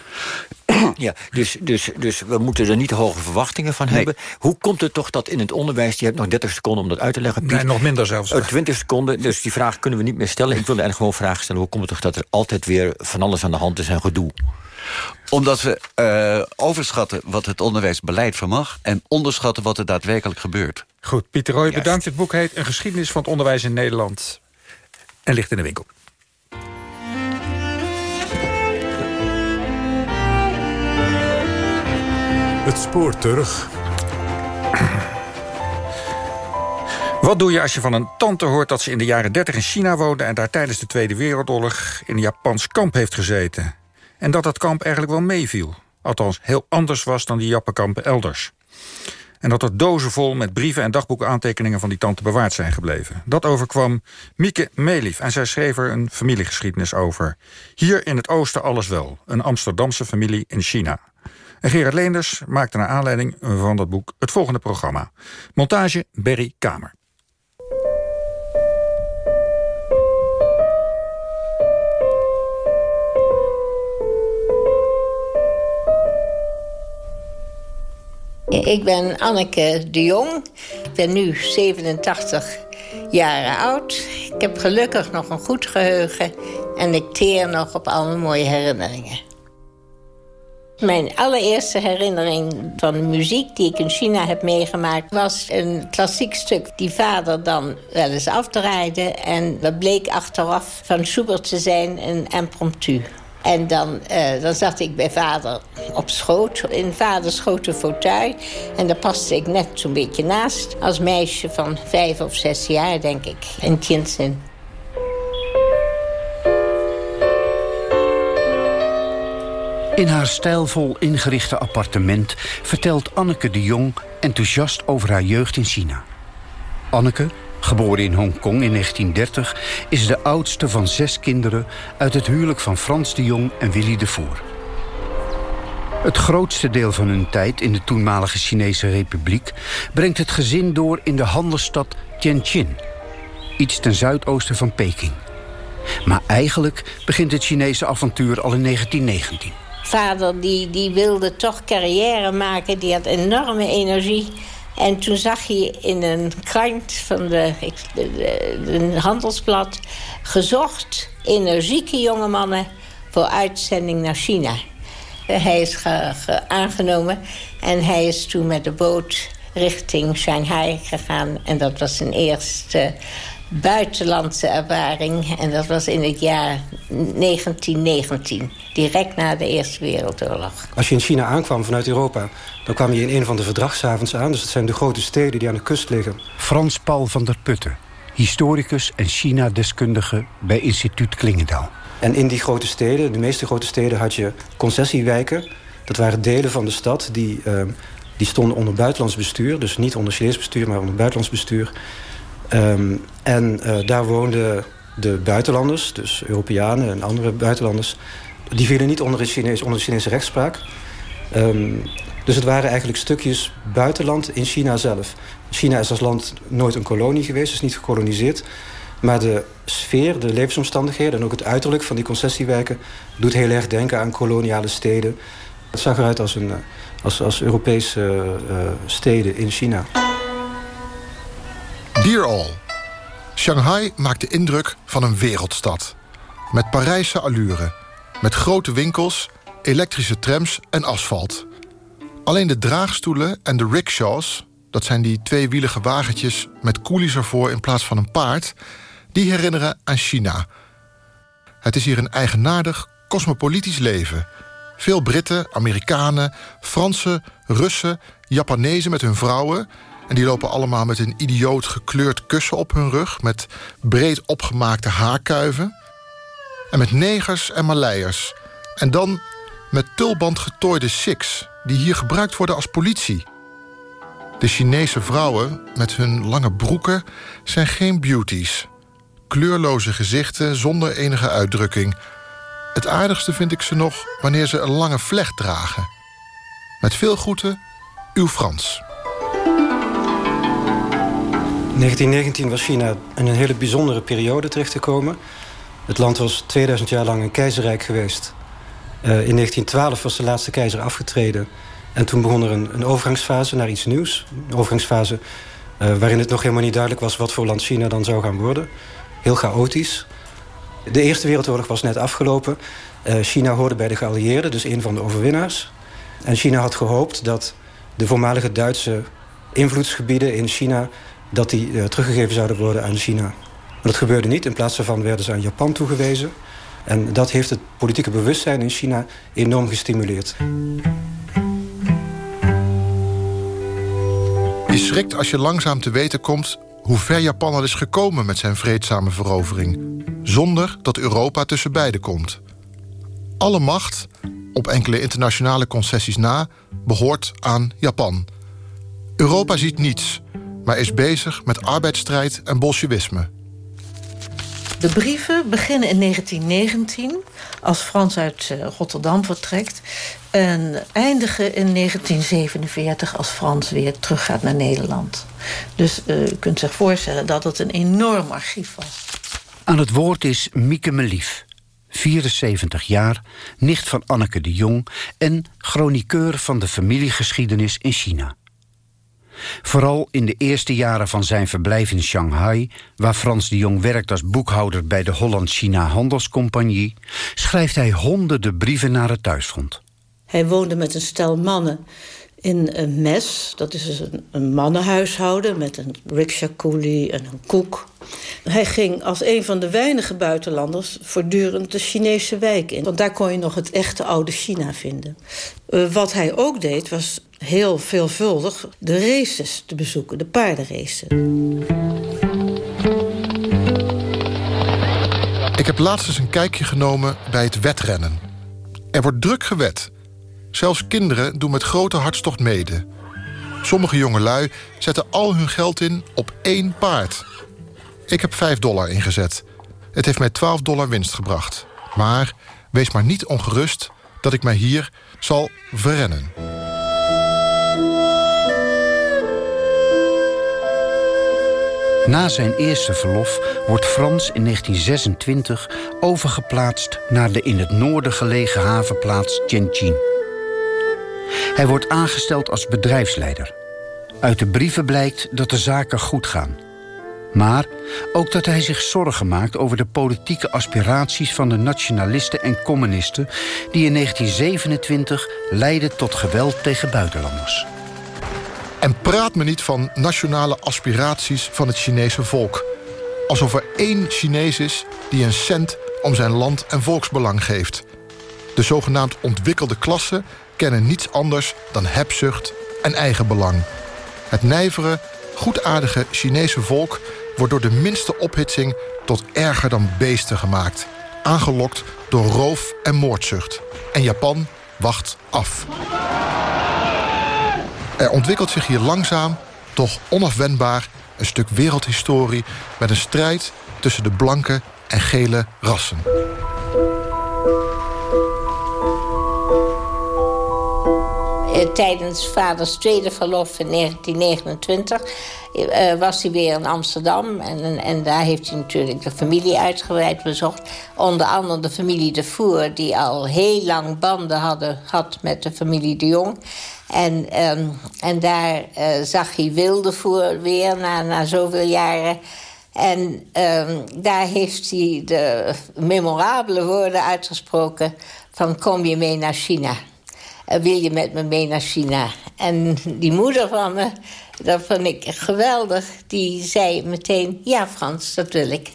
Ja, dus, dus, dus we moeten er niet hoge verwachtingen van nee. hebben. Hoe komt het toch dat in het onderwijs... je hebt nog 30 seconden om dat uit te leggen, Piet. Nee, nog minder zelfs. 20 seconden, dus die vraag kunnen we niet meer stellen. Ik wilde eigenlijk gewoon vragen stellen... hoe komt het toch dat er altijd weer van alles aan de hand is en gedoe? Omdat we uh, overschatten wat het onderwijsbeleid vermag... en onderschatten wat er daadwerkelijk gebeurt. Goed, Pieter Roy, bedankt. Het boek heet Een geschiedenis van het onderwijs in Nederland... en ligt in de winkel. Het spoor terug. Wat doe je als je van een tante hoort dat ze in de jaren 30 in China woonde... en daar tijdens de Tweede Wereldoorlog in een Japans kamp heeft gezeten? En dat dat kamp eigenlijk wel meeviel. Althans, heel anders was dan die Jappenkampen elders. En dat er dozen vol met brieven en dagboekaantekeningen van die tante bewaard zijn gebleven. Dat overkwam Mieke Meelief en zij schreef er een familiegeschiedenis over. Hier in het oosten alles wel, een Amsterdamse familie in China. En Gerard Leenders maakte naar aanleiding van dat boek het volgende programma. Montage Berry Kamer. Ik ben Anneke de Jong. Ik ben nu 87 jaar oud. Ik heb gelukkig nog een goed geheugen. En ik teer nog op alle mooie herinneringen. Mijn allereerste herinnering van de muziek die ik in China heb meegemaakt... was een klassiek stuk die vader dan wel eens afdraaide. En dat bleek achteraf van Schubert te zijn een impromptu. En dan, uh, dan zat ik bij vader op schoot, in vaders grote fauteuil. En daar paste ik net zo'n beetje naast. Als meisje van vijf of zes jaar, denk ik, in Tianjin. In haar stijlvol ingerichte appartement vertelt Anneke de Jong enthousiast over haar jeugd in China. Anneke, geboren in Hongkong in 1930, is de oudste van zes kinderen uit het huwelijk van Frans de Jong en Willy de Voer. Het grootste deel van hun tijd in de toenmalige Chinese Republiek brengt het gezin door in de handelsstad Tianjin, iets ten zuidoosten van Peking. Maar eigenlijk begint het Chinese avontuur al in 1919. Vader die, die wilde toch carrière maken, die had enorme energie. En toen zag hij in een krant van de, de, de, handelsblad... gezocht energieke jonge mannen voor uitzending naar China. Hij is aangenomen en hij is toen met de boot richting Shanghai gegaan. En dat was zijn eerste buitenlandse ervaring. En dat was in het jaar 1919, direct na de Eerste Wereldoorlog. Als je in China aankwam vanuit Europa... dan kwam je in een van de verdragshavens aan. Dus dat zijn de grote steden die aan de kust liggen. Frans Paul van der Putten, historicus en China-deskundige... bij instituut Klingendaal. En in die grote steden, de meeste grote steden... had je concessiewijken. Dat waren delen van de stad die, uh, die stonden onder buitenlands bestuur. Dus niet onder Chinees bestuur, maar onder buitenlands bestuur... Um, en uh, daar woonden de buitenlanders, dus Europeanen en andere buitenlanders... die vielen niet onder, onder de Chinese rechtspraak. Um, dus het waren eigenlijk stukjes buitenland in China zelf. China is als land nooit een kolonie geweest, is niet gekoloniseerd. Maar de sfeer, de levensomstandigheden en ook het uiterlijk van die concessiewijken... doet heel erg denken aan koloniale steden. Het zag eruit als, een, als, als Europese uh, steden in China. Dear all. Shanghai maakt de indruk van een wereldstad. Met Parijse allure. Met grote winkels, elektrische trams en asfalt. Alleen de draagstoelen en de rickshaws... dat zijn die tweewielige wagentjes met koelies ervoor in plaats van een paard... die herinneren aan China. Het is hier een eigenaardig, cosmopolitisch leven... Veel Britten, Amerikanen, Fransen, Russen, Japanezen met hun vrouwen... En die lopen allemaal met een idioot gekleurd kussen op hun rug... met breed opgemaakte haarkuiven. En met negers en Maleiers. En dan met tulband getooide sikhs... die hier gebruikt worden als politie. De Chinese vrouwen met hun lange broeken zijn geen beauties. Kleurloze gezichten zonder enige uitdrukking. Het aardigste vind ik ze nog wanneer ze een lange vlecht dragen. Met veel groeten, uw Frans. 1919 was China in een hele bijzondere periode terecht te komen. Het land was 2000 jaar lang een keizerrijk geweest. Uh, in 1912 was de laatste keizer afgetreden. En toen begon er een, een overgangsfase naar iets nieuws. Een overgangsfase uh, waarin het nog helemaal niet duidelijk was... wat voor land China dan zou gaan worden. Heel chaotisch. De Eerste Wereldoorlog was net afgelopen. Uh, China hoorde bij de geallieerden, dus een van de overwinnaars. En China had gehoopt dat de voormalige Duitse invloedsgebieden in China dat die uh, teruggegeven zouden worden aan China. Maar dat gebeurde niet. In plaats daarvan werden ze aan Japan toegewezen. En dat heeft het politieke bewustzijn in China enorm gestimuleerd. Je schrikt als je langzaam te weten komt hoe ver Japan al is gekomen met zijn vreedzame verovering, zonder dat Europa tussen beiden komt. Alle macht, op enkele internationale concessies na, behoort aan Japan. Europa ziet niets, maar is bezig met arbeidsstrijd en bolsjewisme. De brieven beginnen in 1919, als Frans uit eh, Rotterdam vertrekt... en eindigen in 1947, als Frans weer teruggaat naar Nederland. Dus uh, u kunt zich voorstellen dat het een enorm archief was. Aan het woord is Mieke Melief, 74 jaar, nicht van Anneke de Jong... en chroniqueur van de familiegeschiedenis in China. Vooral in de eerste jaren van zijn verblijf in Shanghai... waar Frans de Jong werkt als boekhouder bij de Holland-China Handelscompagnie... schrijft hij honderden brieven naar het thuisfront. Hij woonde met een stel mannen in een mes. Dat is dus een, mannenhuishouden met een rickshaw-coolie en een koek. Hij ging als een van de weinige buitenlanders voortdurend de Chinese wijk in. Want daar kon je nog het echte oude China vinden. Uh, wat hij ook deed, was heel veelvuldig de races te bezoeken, de paardenraces. Ik heb laatst eens een kijkje genomen bij het wedrennen. Er wordt druk gewet. Zelfs kinderen doen met grote hartstocht mede. Sommige jongelui zetten al hun geld in op één paard. Ik heb 5 dollar ingezet. Het heeft mij 12 dollar winst gebracht. Maar wees maar niet ongerust dat ik mij hier zal verrennen. Na zijn eerste verlof wordt Frans in 1926 overgeplaatst naar de in het noorden gelegen havenplaats Tianjin. Hij wordt aangesteld als bedrijfsleider. Uit de brieven blijkt dat de zaken goed gaan. Maar ook dat hij zich zorgen maakt over de politieke aspiraties van de nationalisten en communisten die in 1927 leidden tot geweld tegen buitenlanders. En praat me niet van nationale aspiraties van het Chinese volk. Alsof er één Chinees is die een cent om zijn land en volksbelang geeft. De zogenaamd ontwikkelde klassen kennen niets anders dan hebzucht en eigenbelang. Het nijvere, goedaardige Chinese volk wordt door de minste ophitsing tot erger dan beesten gemaakt. Aangelokt door roof en moordzucht. En Japan wacht af. Er ontwikkelt zich hier langzaam, toch onafwendbaar... een stuk wereldhistorie met een strijd tussen de blanke en gele rassen. Tijdens vaders tweede verlof in 1929 uh, was hij weer in Amsterdam. En, en daar heeft hij natuurlijk de familie uitgebreid bezocht. Onder andere de familie de Voer, die al heel lang banden hadden, had met de familie de Jong. En, um, en daar zag hij Wildevoer weer na, na zoveel jaren. En um, daar heeft hij de memorabele woorden uitgesproken... van kom je mee naar China? Uh, wil je met me mee naar China? En die moeder van me, dat vond ik geweldig... die zei meteen, ja Frans, dat wil ik.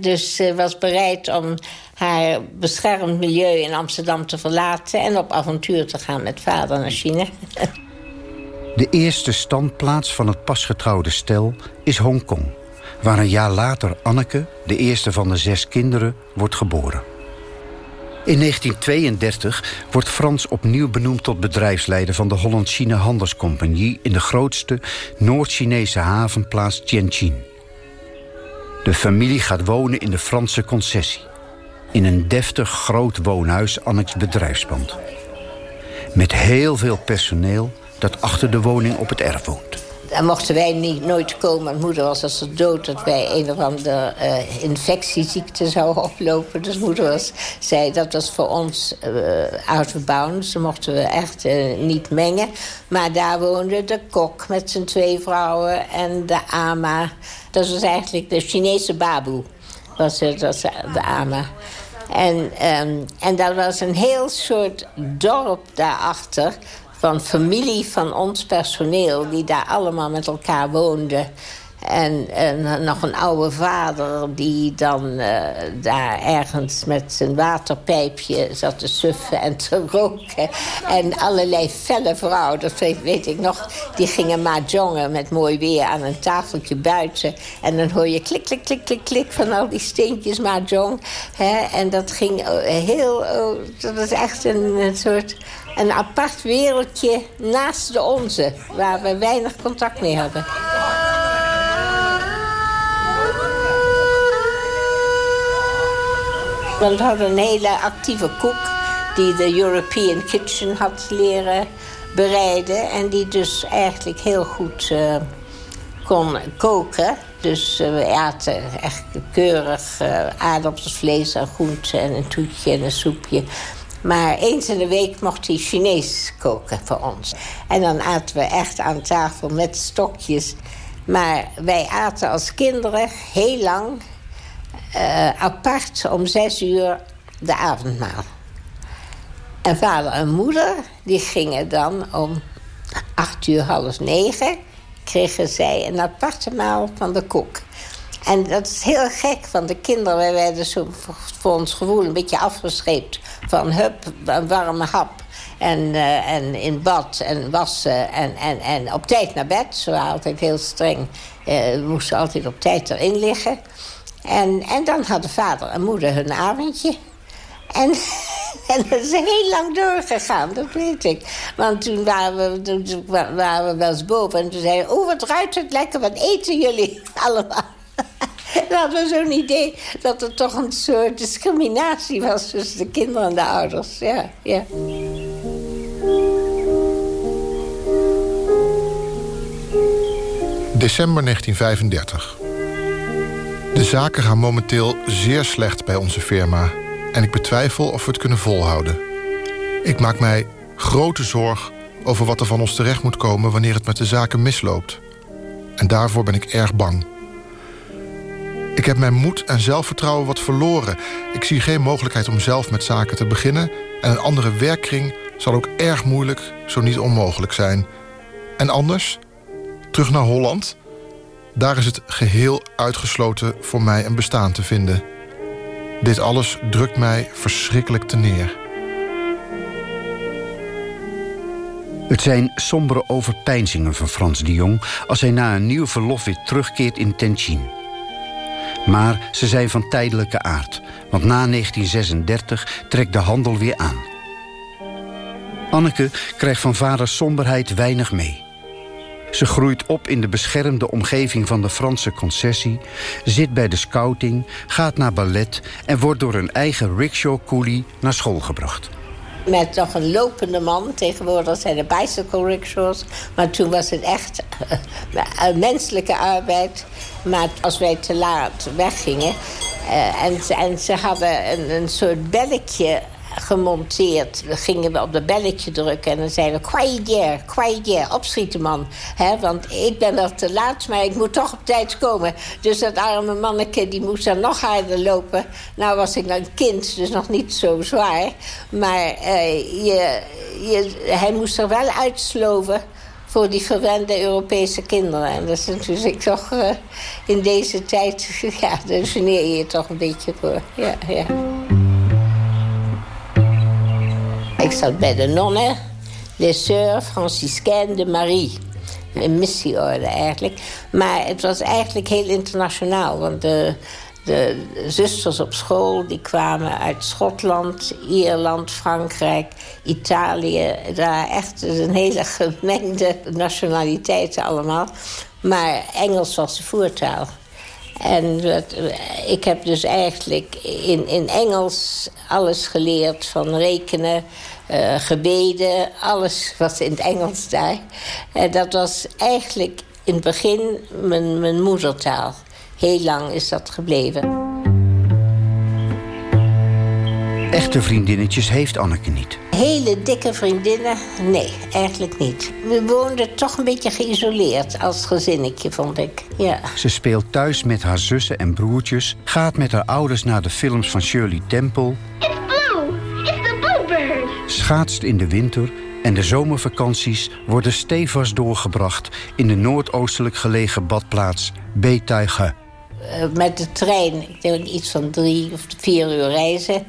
Dus ze was bereid om haar beschermd milieu in Amsterdam te verlaten... en op avontuur te gaan met vader naar China. De eerste standplaats van het pasgetrouwde stel is Hongkong... waar een jaar later Anneke, de eerste van de zes kinderen, wordt geboren. In 1932 wordt Frans opnieuw benoemd tot bedrijfsleider... van de Holland-China Handelscompagnie... in de grootste Noord-Chinese havenplaats Tianjin. De familie gaat wonen in de Franse concessie in een deftig groot woonhuis annex bedrijfspand. Met heel veel personeel dat achter de woning op het erf woont. Daar mochten wij niet, nooit komen. Mijn moeder was als ze dood dat wij een of andere uh, infectieziekte zouden oplopen. Dus moeder was, zei dat was voor ons uh, out of bounds. Ze mochten we echt uh, niet mengen. Maar daar woonde de kok met zijn twee vrouwen en de ama. Dat was eigenlijk de Chinese baboe. Was, dat was de ama. En, um, en dat was een heel soort dorp daarachter van familie van ons personeel... die daar allemaal met elkaar woonden. En, en, nog een oude vader die dan uh, daar ergens met zijn waterpijpje zat te suffen en te roken. En allerlei felle vrouwen, dat weet, ik nog, die gingen mahjongen met mooi weer aan een tafeltje buiten. En dan hoor je klik, klik, klik, klik, klik van al die steentjes mahjong. En dat ging heel, oh, dat was echt een, een soort een apart wereldje naast de onze, waar we weinig contact mee hadden. We hadden een hele actieve kok die de European Kitchen had leren bereiden. En die dus eigenlijk heel goed uh, kon koken. Dus uh, we aten echt keurig uh, aardappels, vlees en groenten en een toetje en een soepje. Maar eens in de week mocht hij Chinees koken voor ons. En dan aten we echt aan tafel met stokjes. Maar wij aten als kinderen heel lang uh, apart om zes uur de avondmaal. En vader en moeder die gingen dan om acht uur, half negen... kregen zij een aparte maal van de kok. En dat is heel gek, want de kinderen wij werden zo voor ons gevoel... een beetje afgescheept van hup, een warme hap... En, uh, en in bad en wassen en, en, en op tijd naar bed. Ze waren altijd heel streng. Uh, moesten altijd op tijd erin liggen. En, en dan hadden vader en moeder hun avondje. En En dat is heel lang doorgegaan, dat weet ik. Want toen waren we, toen waren we wel eens boven en toen zeiden oh, wat ruikt het lekker, wat eten jullie allemaal? Dan hadden we zo'n idee dat er toch een soort discriminatie was... tussen de kinderen en de ouders, ja, ja. December 1935. De zaken gaan momenteel zeer slecht bij onze firma... en ik betwijfel of we het kunnen volhouden. Ik maak mij grote zorg over wat er van ons terecht moet komen... wanneer het met de zaken misloopt. En daarvoor ben ik erg bang. Ik heb mijn moed en zelfvertrouwen wat verloren. Ik zie geen mogelijkheid om zelf met zaken te beginnen... en een andere werkkring zal ook erg moeilijk, zo niet onmogelijk zijn. En anders, terug naar Holland... daar is het geheel uitgesloten voor mij een bestaan te vinden. Dit alles drukt mij verschrikkelijk te neer. Het zijn sombere overpeinzingen van Frans de Jong... als hij na een nieuw verlof weer terugkeert in Tenchin. Maar ze zijn van tijdelijke aard, want na 1936 trekt de handel weer aan. Anneke krijgt van vader somberheid weinig mee. Ze groeit op in de beschermde omgeving van de Franse concessie... zit bij de scouting, gaat naar ballet... en wordt door een eigen rickshaw-coolie naar school gebracht. Met nog een lopende man. Tegenwoordig zijn de bicycle rickshaws. Maar toen was het echt uh, menselijke arbeid. Maar als wij te laat weggingen... En, en, ze hadden een, een soort belletje gemonteerd. Dan gingen we op dat belletje drukken en dan zeiden we... quiet there, opschieten man. He, want ik ben er te laat, maar ik moet toch op tijd komen. Dus dat arme manneke, die moest dan nog harder lopen. Nou was ik een kind, dus nog niet zo zwaar. Maar uh, je, je, hij moest er wel uitsloven voor die verwende Europese kinderen. En dat is natuurlijk toch uh, in deze tijd... ja, daar geneer je je toch een beetje voor. Ja, ja. Ik zat bij de nonnen, les sœurs franciscaines de Marie. Een missieorde eigenlijk. Maar het was eigenlijk heel internationaal. Want de, de zusters op school die kwamen uit Schotland, Ierland, Frankrijk, Italië. Daar echt een hele gemengde nationaliteiten allemaal. Maar Engels was de voertaal. En ik heb dus eigenlijk in, in Engels alles geleerd van rekenen, uh, gebeden, alles was in het Engels daar. En dat was eigenlijk in het begin mijn, mijn moedertaal. Heel lang is dat gebleven. Echte vriendinnetjes heeft Anneke niet. Hele dikke vriendinnen? Nee, eigenlijk niet. We woonden toch een beetje geïsoleerd als gezinnetje, vond ik. Ja. Ze speelt thuis met haar zussen en broertjes... gaat met haar ouders naar de films van Shirley Temple... It's blue! It's the bluebird! Schaatst in de winter en de zomervakanties worden stevast doorgebracht... in de noordoostelijk gelegen badplaats Betuige. Uh, met de trein, ik denk iets van drie of vier uur reizen...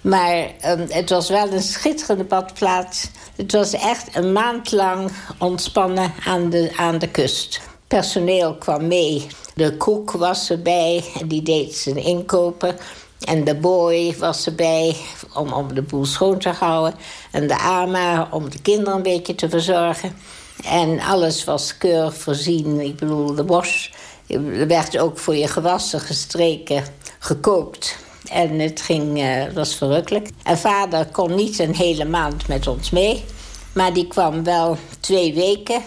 Maar um, het was wel een schitterende badplaats. Het was echt een maand lang ontspannen aan de, aan de kust. Personeel kwam mee. De koek was erbij die deed zijn inkopen. En de boy was erbij om, om de boel schoon te houden. En de ama om de kinderen een beetje te verzorgen. En alles was keurig voorzien. Ik bedoel, de er werd ook voor je gewassen gestreken, gekookt. En het ging, uh, was verrukkelijk. En vader kon niet een hele maand met ons mee. Maar die kwam wel twee weken.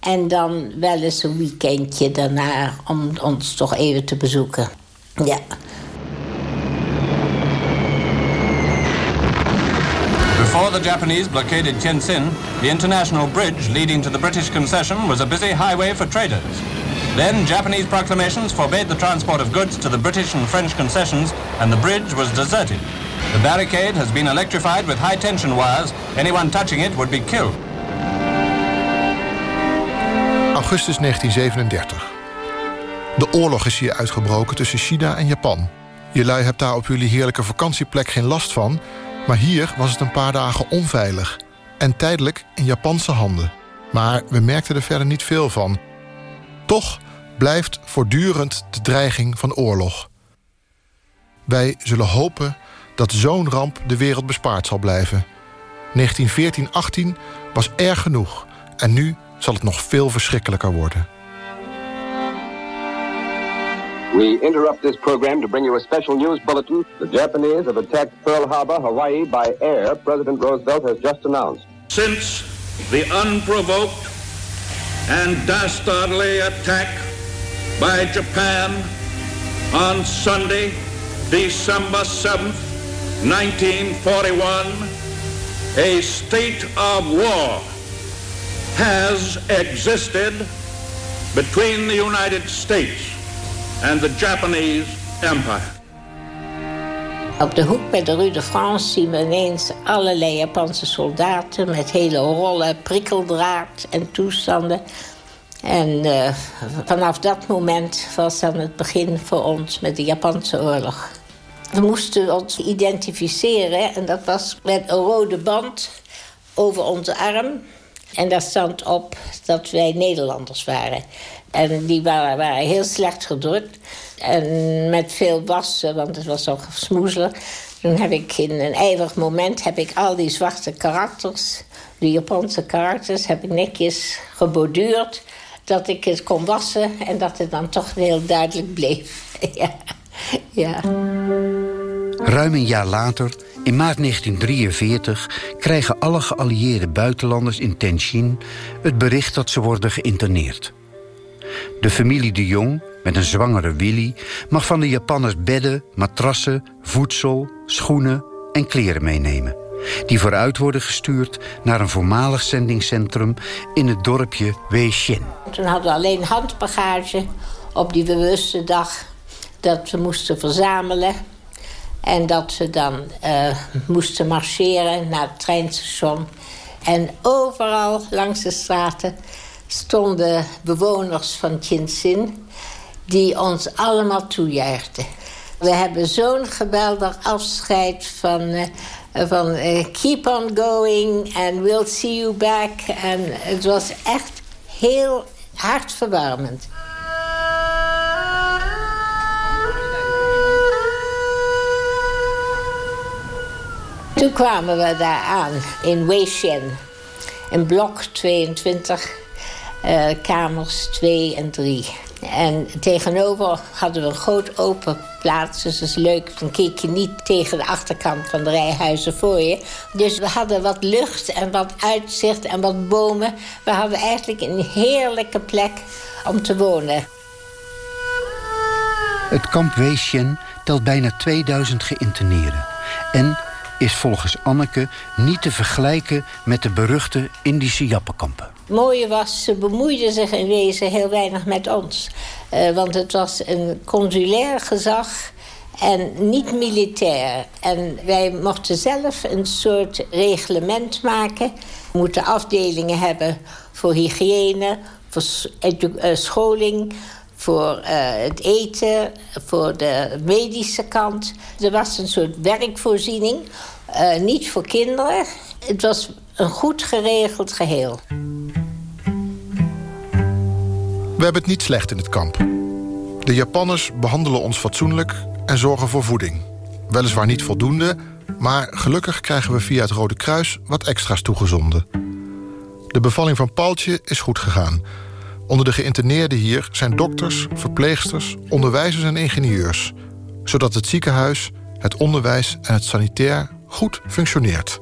En dan wel eens een weekendje daarna om ons toch even te bezoeken. Ja. Before the Japanese blockaded Tientsin, the international bridge leading to the British concession was a busy highway for traders. Then Japanese proclamations forbade the transport of goods to the British and French concessions and the bridge was deserted. The barricade has been electrified with high tension wires. Anyone touching it would be killed. Augustus 1937. De oorlog is hier uitgebroken tussen China en Japan. Jullie hebt daar op jullie heerlijke vakantieplek geen last van... maar hier was het een paar dagen onveilig... en tijdelijk in Japanse handen. Maar we merkten er verder niet veel van. Toch blijft voortdurend de dreiging van oorlog. Wij zullen hopen dat zo'n ramp de wereld bespaard zal blijven. 1914-18 was erg genoeg en nu zal het nog veel verschrikkelijker worden. We interrupt this program to bring you a special news bulletin. The Japanese have attacked Pearl Harbor, Hawaii by air, President Roosevelt has just announced. Since the unprovoked and dastardly attack by Japan on Sunday, December 7th, 1941, a state of war has existed between the United States and the Japanese Empire. Op de hoek bij de Rue de France zien we ineens allerlei Japanse soldaten... met hele rollen prikkeldraad en toestanden. En uh, vanaf dat moment was dan het begin voor ons met de Japanse oorlog. We moesten ons identificeren en dat was met een rode band over onze arm. En daar stond op dat wij Nederlanders waren. En die waren, heel slecht gedrukt. En met veel wassen, want het was zo smoezelig. Toen heb ik in een ijverig moment heb ik al die zwarte karakters... die Japanse karakters, heb ik netjes geborduurd... dat ik het kon wassen en dat het dan toch heel duidelijk bleef. ja. ja. Ruim een jaar later, in maart 1943... krijgen alle geallieerde buitenlanders in Tenshin... het bericht dat ze worden geïnterneerd. De familie de Jong, met een zwangere Willy... mag van de Japanners bedden, matrassen, voedsel, schoenen en kleren meenemen... die vooruit worden gestuurd naar een voormalig zendingscentrum... in het dorpje Weishin. Toen hadden we alleen handbagage op die bewuste dag... dat we moesten verzamelen... En dat we dan uh, moesten marcheren naar het treinstation. En overal langs de straten stonden bewoners van Chinsin... die ons allemaal toejuichten. We hebben zo'n geweldig afscheid van, uh, van uh, keep on going and we'll see you back. En het was echt heel hartverwarmend. Toen kwamen we daar aan in Weishen, in blok 22, uh, kamers 2 en 3. En tegenover hadden we een groot open plaats, dus dat is leuk. Dan keek je niet tegen de achterkant van de rijhuizen voor je. Dus we hadden wat lucht en wat uitzicht en wat bomen. We hadden eigenlijk een heerlijke plek om te wonen. Het kamp Weesjen telt bijna 2000 geïnterneerden. En is volgens Anneke niet te vergelijken met de beruchte Indische jappenkampen. Het mooie was, ze bemoeiden zich in wezen heel weinig met ons. Uh, want het was een consulair gezag en niet militair. En wij mochten zelf een soort reglement maken. We moeten afdelingen hebben voor hygiëne, voor scholing voor uh, het eten, voor de medische kant. Er was een soort werkvoorziening, uh, niet voor kinderen. Het was een goed geregeld geheel. We hebben het niet slecht in het kamp. De Japanners behandelen ons fatsoenlijk en zorgen voor voeding. Weliswaar niet voldoende, maar gelukkig krijgen we via het Rode Kruis wat extra's toegezonden. De bevalling van Paultje is goed gegaan. Onder de geïnterneerden hier zijn dokters, verpleegsters, onderwijzers en ingenieurs. Zodat het ziekenhuis, het onderwijs en het sanitair goed functioneert.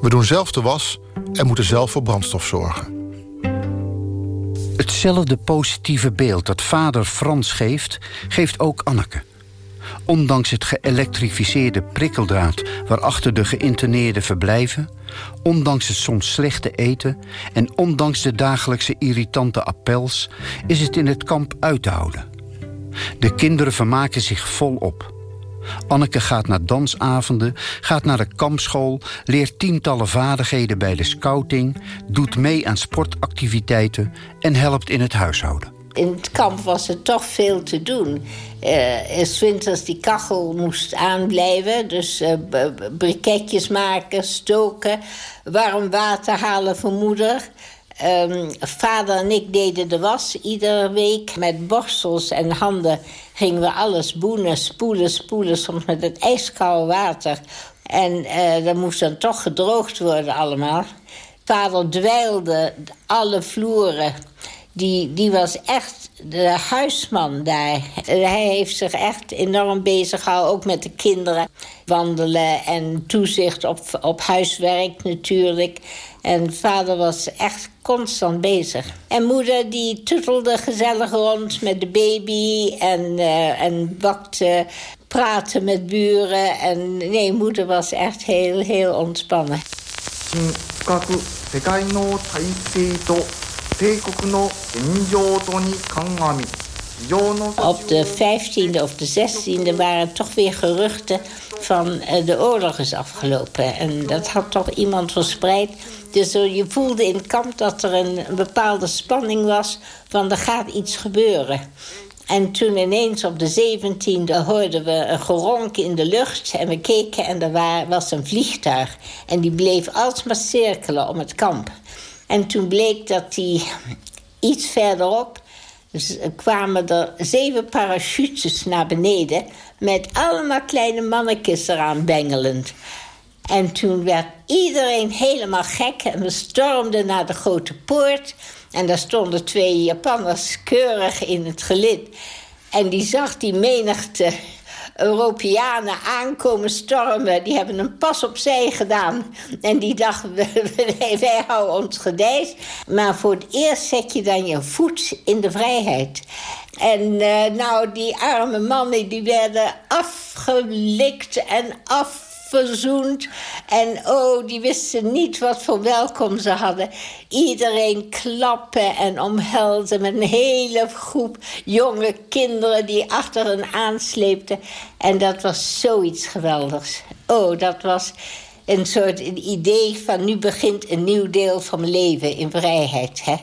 We doen zelf de was en moeten zelf voor brandstof zorgen. Hetzelfde positieve beeld dat vader Frans geeft, geeft ook Anneke. Ondanks het geëlektrificeerde prikkeldraad waarachter de geïnterneerden verblijven, ondanks het soms slechte eten en ondanks de dagelijkse irritante appels, is het in het kamp uit te houden. De kinderen vermaken zich volop. Anneke gaat naar dansavonden, gaat naar de kampschool, leert tientallen vaardigheden bij de scouting, doet mee aan sportactiviteiten en helpt in het huishouden. In het kamp was er toch veel te doen. Uh, winters die kachel moest aanblijven. Dus uh, briketjes maken, stoken, warm water halen voor moeder. Ehm, vader en ik deden de was iedere week. Met borstels en handen gingen we alles boenen, spoelen, spoelen. Soms met het ijskoude water. En uh, dat moest dan toch gedroogd worden allemaal. Vader dweilde alle vloeren. Die, die was echt de huisman daar. Hij heeft zich echt enorm bezig gehouden, ook met de kinderen. Wandelen en toezicht op, op huiswerk natuurlijk. En vader was echt constant bezig. En moeder die tuttelde gezellig rond met de baby en, uh, en bakte, praten met buren. En nee, moeder was echt heel, heel ontspannen. Op de 15e of de 16e waren toch weer geruchten van uh, de oorlog is afgelopen. En dat had toch iemand verspreid. Dus uh, je voelde in het kamp dat er een, bepaalde spanning was... van er gaat iets gebeuren. En toen ineens op de 17e hoorden we een geronk in de lucht... en we keken en er was een vliegtuig. En die bleef alsmaar cirkelen om het kamp. En toen bleek dat die iets verderop kwamen er zeven parachutes naar beneden... met allemaal kleine mannetjes eraan bengelend. En toen werd iedereen helemaal gek en we stormden naar de grote poort... en daar stonden twee Japanners keurig in het gelid. En die zag die menigte Europeanen aankomen stormen. Die hebben een pas opzij gedaan. En die dachten, wij houden ons gedijs. Maar voor het eerst zet je dan je voet in de vrijheid. En uh, nou, die arme mannen die werden afgelikt en af verzoend. En oh, die wisten niet wat voor welkom ze hadden. Iedereen klappen en omhelzen met een hele groep jonge kinderen die achter hen aansleepten. En dat was zoiets geweldigs. Oh, dat was een soort idee van nu begint een nieuw deel van mijn leven in vrijheid. Hè?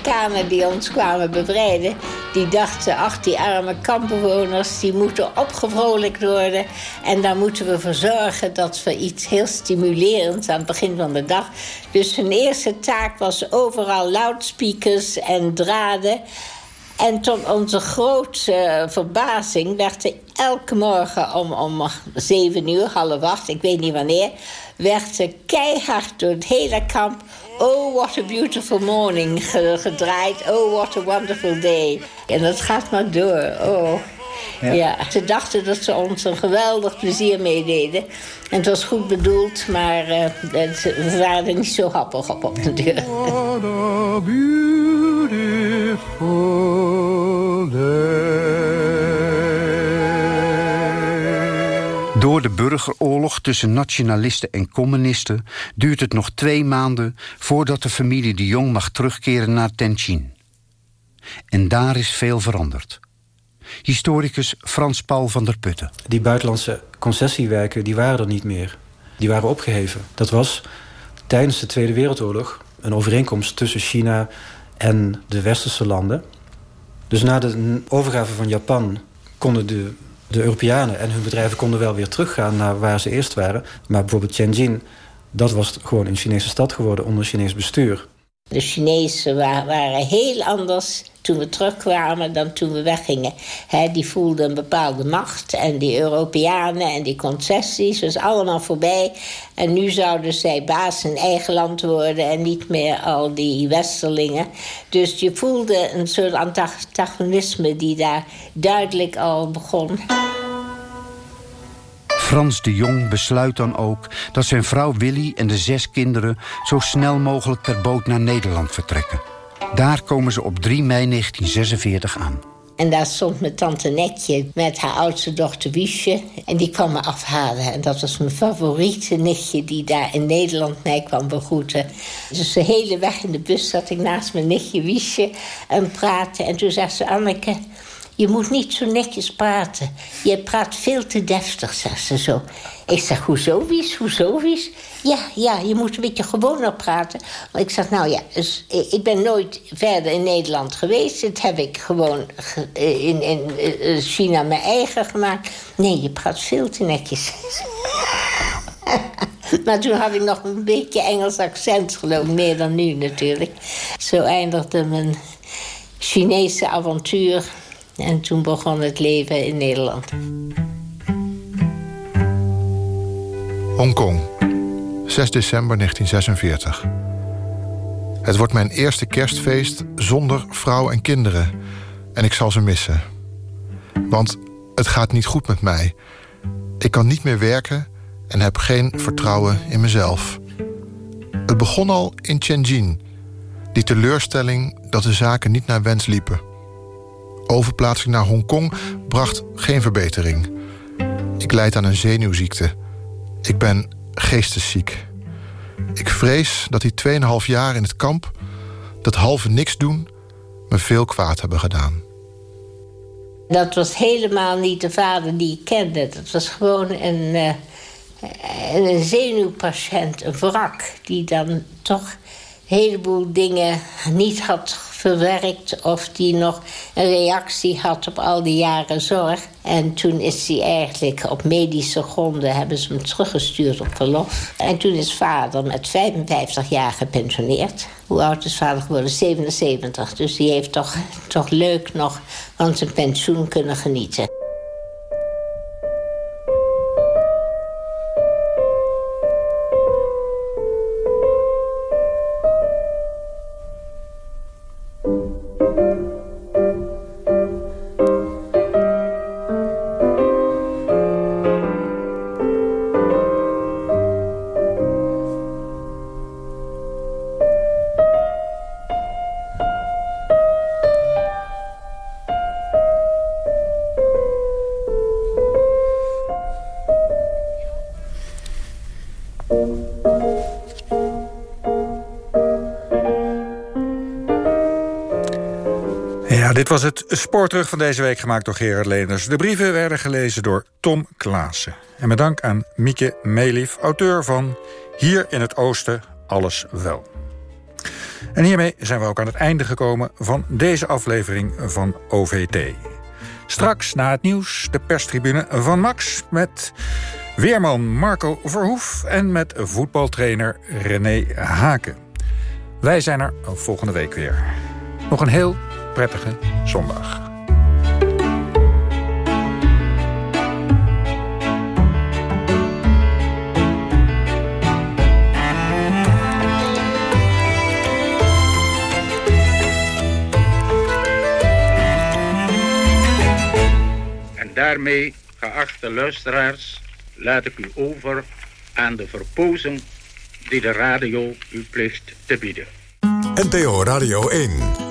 Amerikanen die ons kwamen bevrijden... die dachten, ach, die arme kampbewoners... die moeten opgevrolijkt worden. En daar moeten we voor zorgen dat we iets heel stimulerends... aan het begin van de dag. Dus hun eerste taak was overal loudspeakers en draden... En tot onze grote verbazing werd er elke morgen om, om zeven uur, half acht, ik weet niet wanneer... werd er keihard door het hele kamp Oh, what a beautiful morning gedraaid. Oh, what a wonderful day. En dat gaat maar door. Oh. Ja. ja. ze dachten dat ze ons een geweldig plezier meededen. En het was goed bedoeld, maar uh, we waren er niet zo happig op op de deur. Door de burgeroorlog tussen nationalisten en communisten duurt het nog twee maanden voordat de familie de Jong mag terugkeren naar Tenchin. En daar is veel veranderd. Historicus Frans Paul van der Putten. Die buitenlandse concessiewerken die waren er niet meer. Die waren opgeheven. Dat was tijdens de Tweede Wereldoorlog een overeenkomst tussen China en de westerse landen. Dus na de overgave van Japan konden de de Europeanen en hun bedrijven konden wel weer teruggaan naar waar ze eerst waren. Maar bijvoorbeeld Tianjin, dat was gewoon een Chinese stad geworden onder Chinees bestuur. De Chinezen waren heel anders toen we terugkwamen dan toen we weggingen. die voelden een bepaalde macht. En die Europeanen en die concessies was allemaal voorbij. En nu zouden zij baas in eigen land worden... en niet meer al die westerlingen. Dus je voelde een soort antagonisme die daar duidelijk al begon. Frans de Jong besluit dan ook dat zijn vrouw Willy en de zes kinderen... zo snel mogelijk per boot naar Nederland vertrekken. Daar komen ze op 3 mei 1946 aan. En daar stond mijn tante Netje met haar oudste dochter Wiesje. En die kwam me afhalen. En dat was mijn favoriete nichtje die daar in Nederland mij kwam begroeten. Dus de hele weg in de bus zat ik naast mijn nichtje Wiesje en praatte. En toen zei ze, Anneke, je moet niet zo netjes praten. Je praat veel te deftig, zegt ze zo. Ik zeg, hoezo, Wies? Hoezo, Wies? Ja, ja, je moet een beetje gewoner praten. Maar ik zeg, nou ja, dus, ik ben nooit verder in Nederland geweest. Dat heb ik gewoon in, in, in China mijn eigen gemaakt. Nee, je praat veel te netjes. maar toen had ik nog een beetje Engels accent, geloof. Meer dan nu natuurlijk. Zo eindigde mijn Chinese avontuur. En toen begon het leven in Nederland. Hongkong, 6 december 1946. Het wordt mijn eerste kerstfeest zonder vrouw en kinderen. En ik zal ze missen. Want het gaat niet goed met mij. Ik kan niet meer werken en heb geen vertrouwen in mezelf. Het begon al in Tianjin. Die teleurstelling dat de zaken niet naar wens liepen. Overplaatsing naar Hongkong bracht geen verbetering. Ik leid aan een zenuwziekte. Ik ben geestesziek. Ik vrees dat die 2,5 jaar in het kamp... dat halve niks doen, me veel kwaad hebben gedaan. Dat was helemaal niet de vader die ik kende. Dat was gewoon een, uh, een zenuwpatiënt, een wrak... die dan toch heleboel dingen niet had verwerkt... of die nog een reactie had op al die jaren zorg. En toen is hij eigenlijk op medische gronden... hebben ze hem teruggestuurd op verlof. En toen is vader met 55 jaar gepensioneerd. Hoe oud is vader geworden? 77. Dus die heeft toch, toch leuk nog van zijn pensioen kunnen genieten. Dit was het spoorterug van deze week gemaakt door Gerard Leners. De brieven werden gelezen door Tom Klaassen. En met dank aan Mieke Meelief, auteur van Hier in het Oosten alles wel. En hiermee zijn we ook aan het einde gekomen van deze aflevering van OVT. Straks na het nieuws de perstribune van Max met weerman Marco Verhoef en met voetbaltrainer René Haken. Wij zijn er volgende week weer. Nog een heel prettige zondag. En daarmee, geachte luisteraars, laat ik u over aan de verpozen die de radio u plicht te bieden. NPO Radio 1.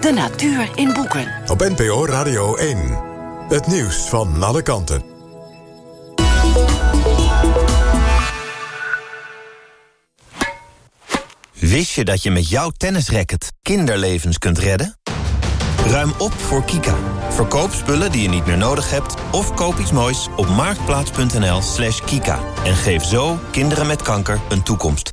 De natuur in boeken. Op NPO Radio 1. Het nieuws van alle kanten. Wist je dat je met jouw tennisracket kinderlevens kunt redden? Ruim op voor Kika. Verkoop spullen die je niet meer nodig hebt... of koop iets moois op marktplaats.nl slash kika. En geef zo kinderen met kanker een toekomst.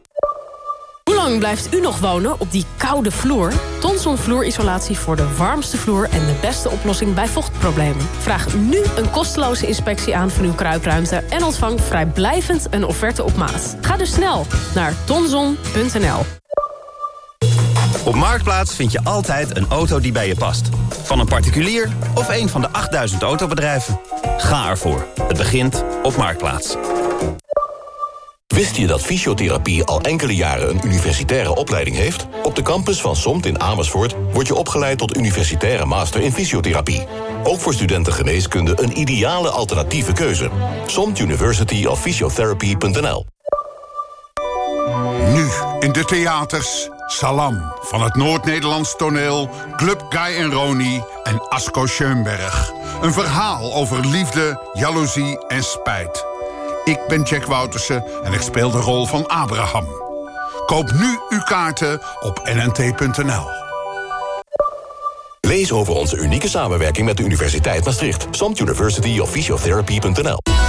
Blijft u nog wonen op die koude vloer? Tonson vloerisolatie voor de warmste vloer en de beste oplossing bij vochtproblemen. Vraag nu een kosteloze inspectie aan van uw kruipruimte... en ontvang vrijblijvend een offerte op maat. Ga dus snel naar tonson.nl. Op Marktplaats vind je altijd een auto die bij je past. Van een particulier of een van de 8000 autobedrijven. Ga ervoor. Het begint op Marktplaats. Wist je dat fysiotherapie al enkele jaren een universitaire opleiding heeft? Op de campus van SOMT in Amersfoort word je opgeleid tot universitaire master in fysiotherapie. Ook voor studenten geneeskunde een ideale alternatieve keuze. SOMT University of Physiotherapy.nl Nu in de theaters Salam van het Noord-Nederlands toneel... Club Guy en Roni en Asko Schoenberg. Een verhaal over liefde, jaloezie en spijt. Ik ben Jack Woutersen en ik speel de rol van Abraham. Koop nu uw kaarten op nnt.nl. Lees over onze unieke samenwerking met de Universiteit Maastricht. SOMT University of Physiotherapy.nl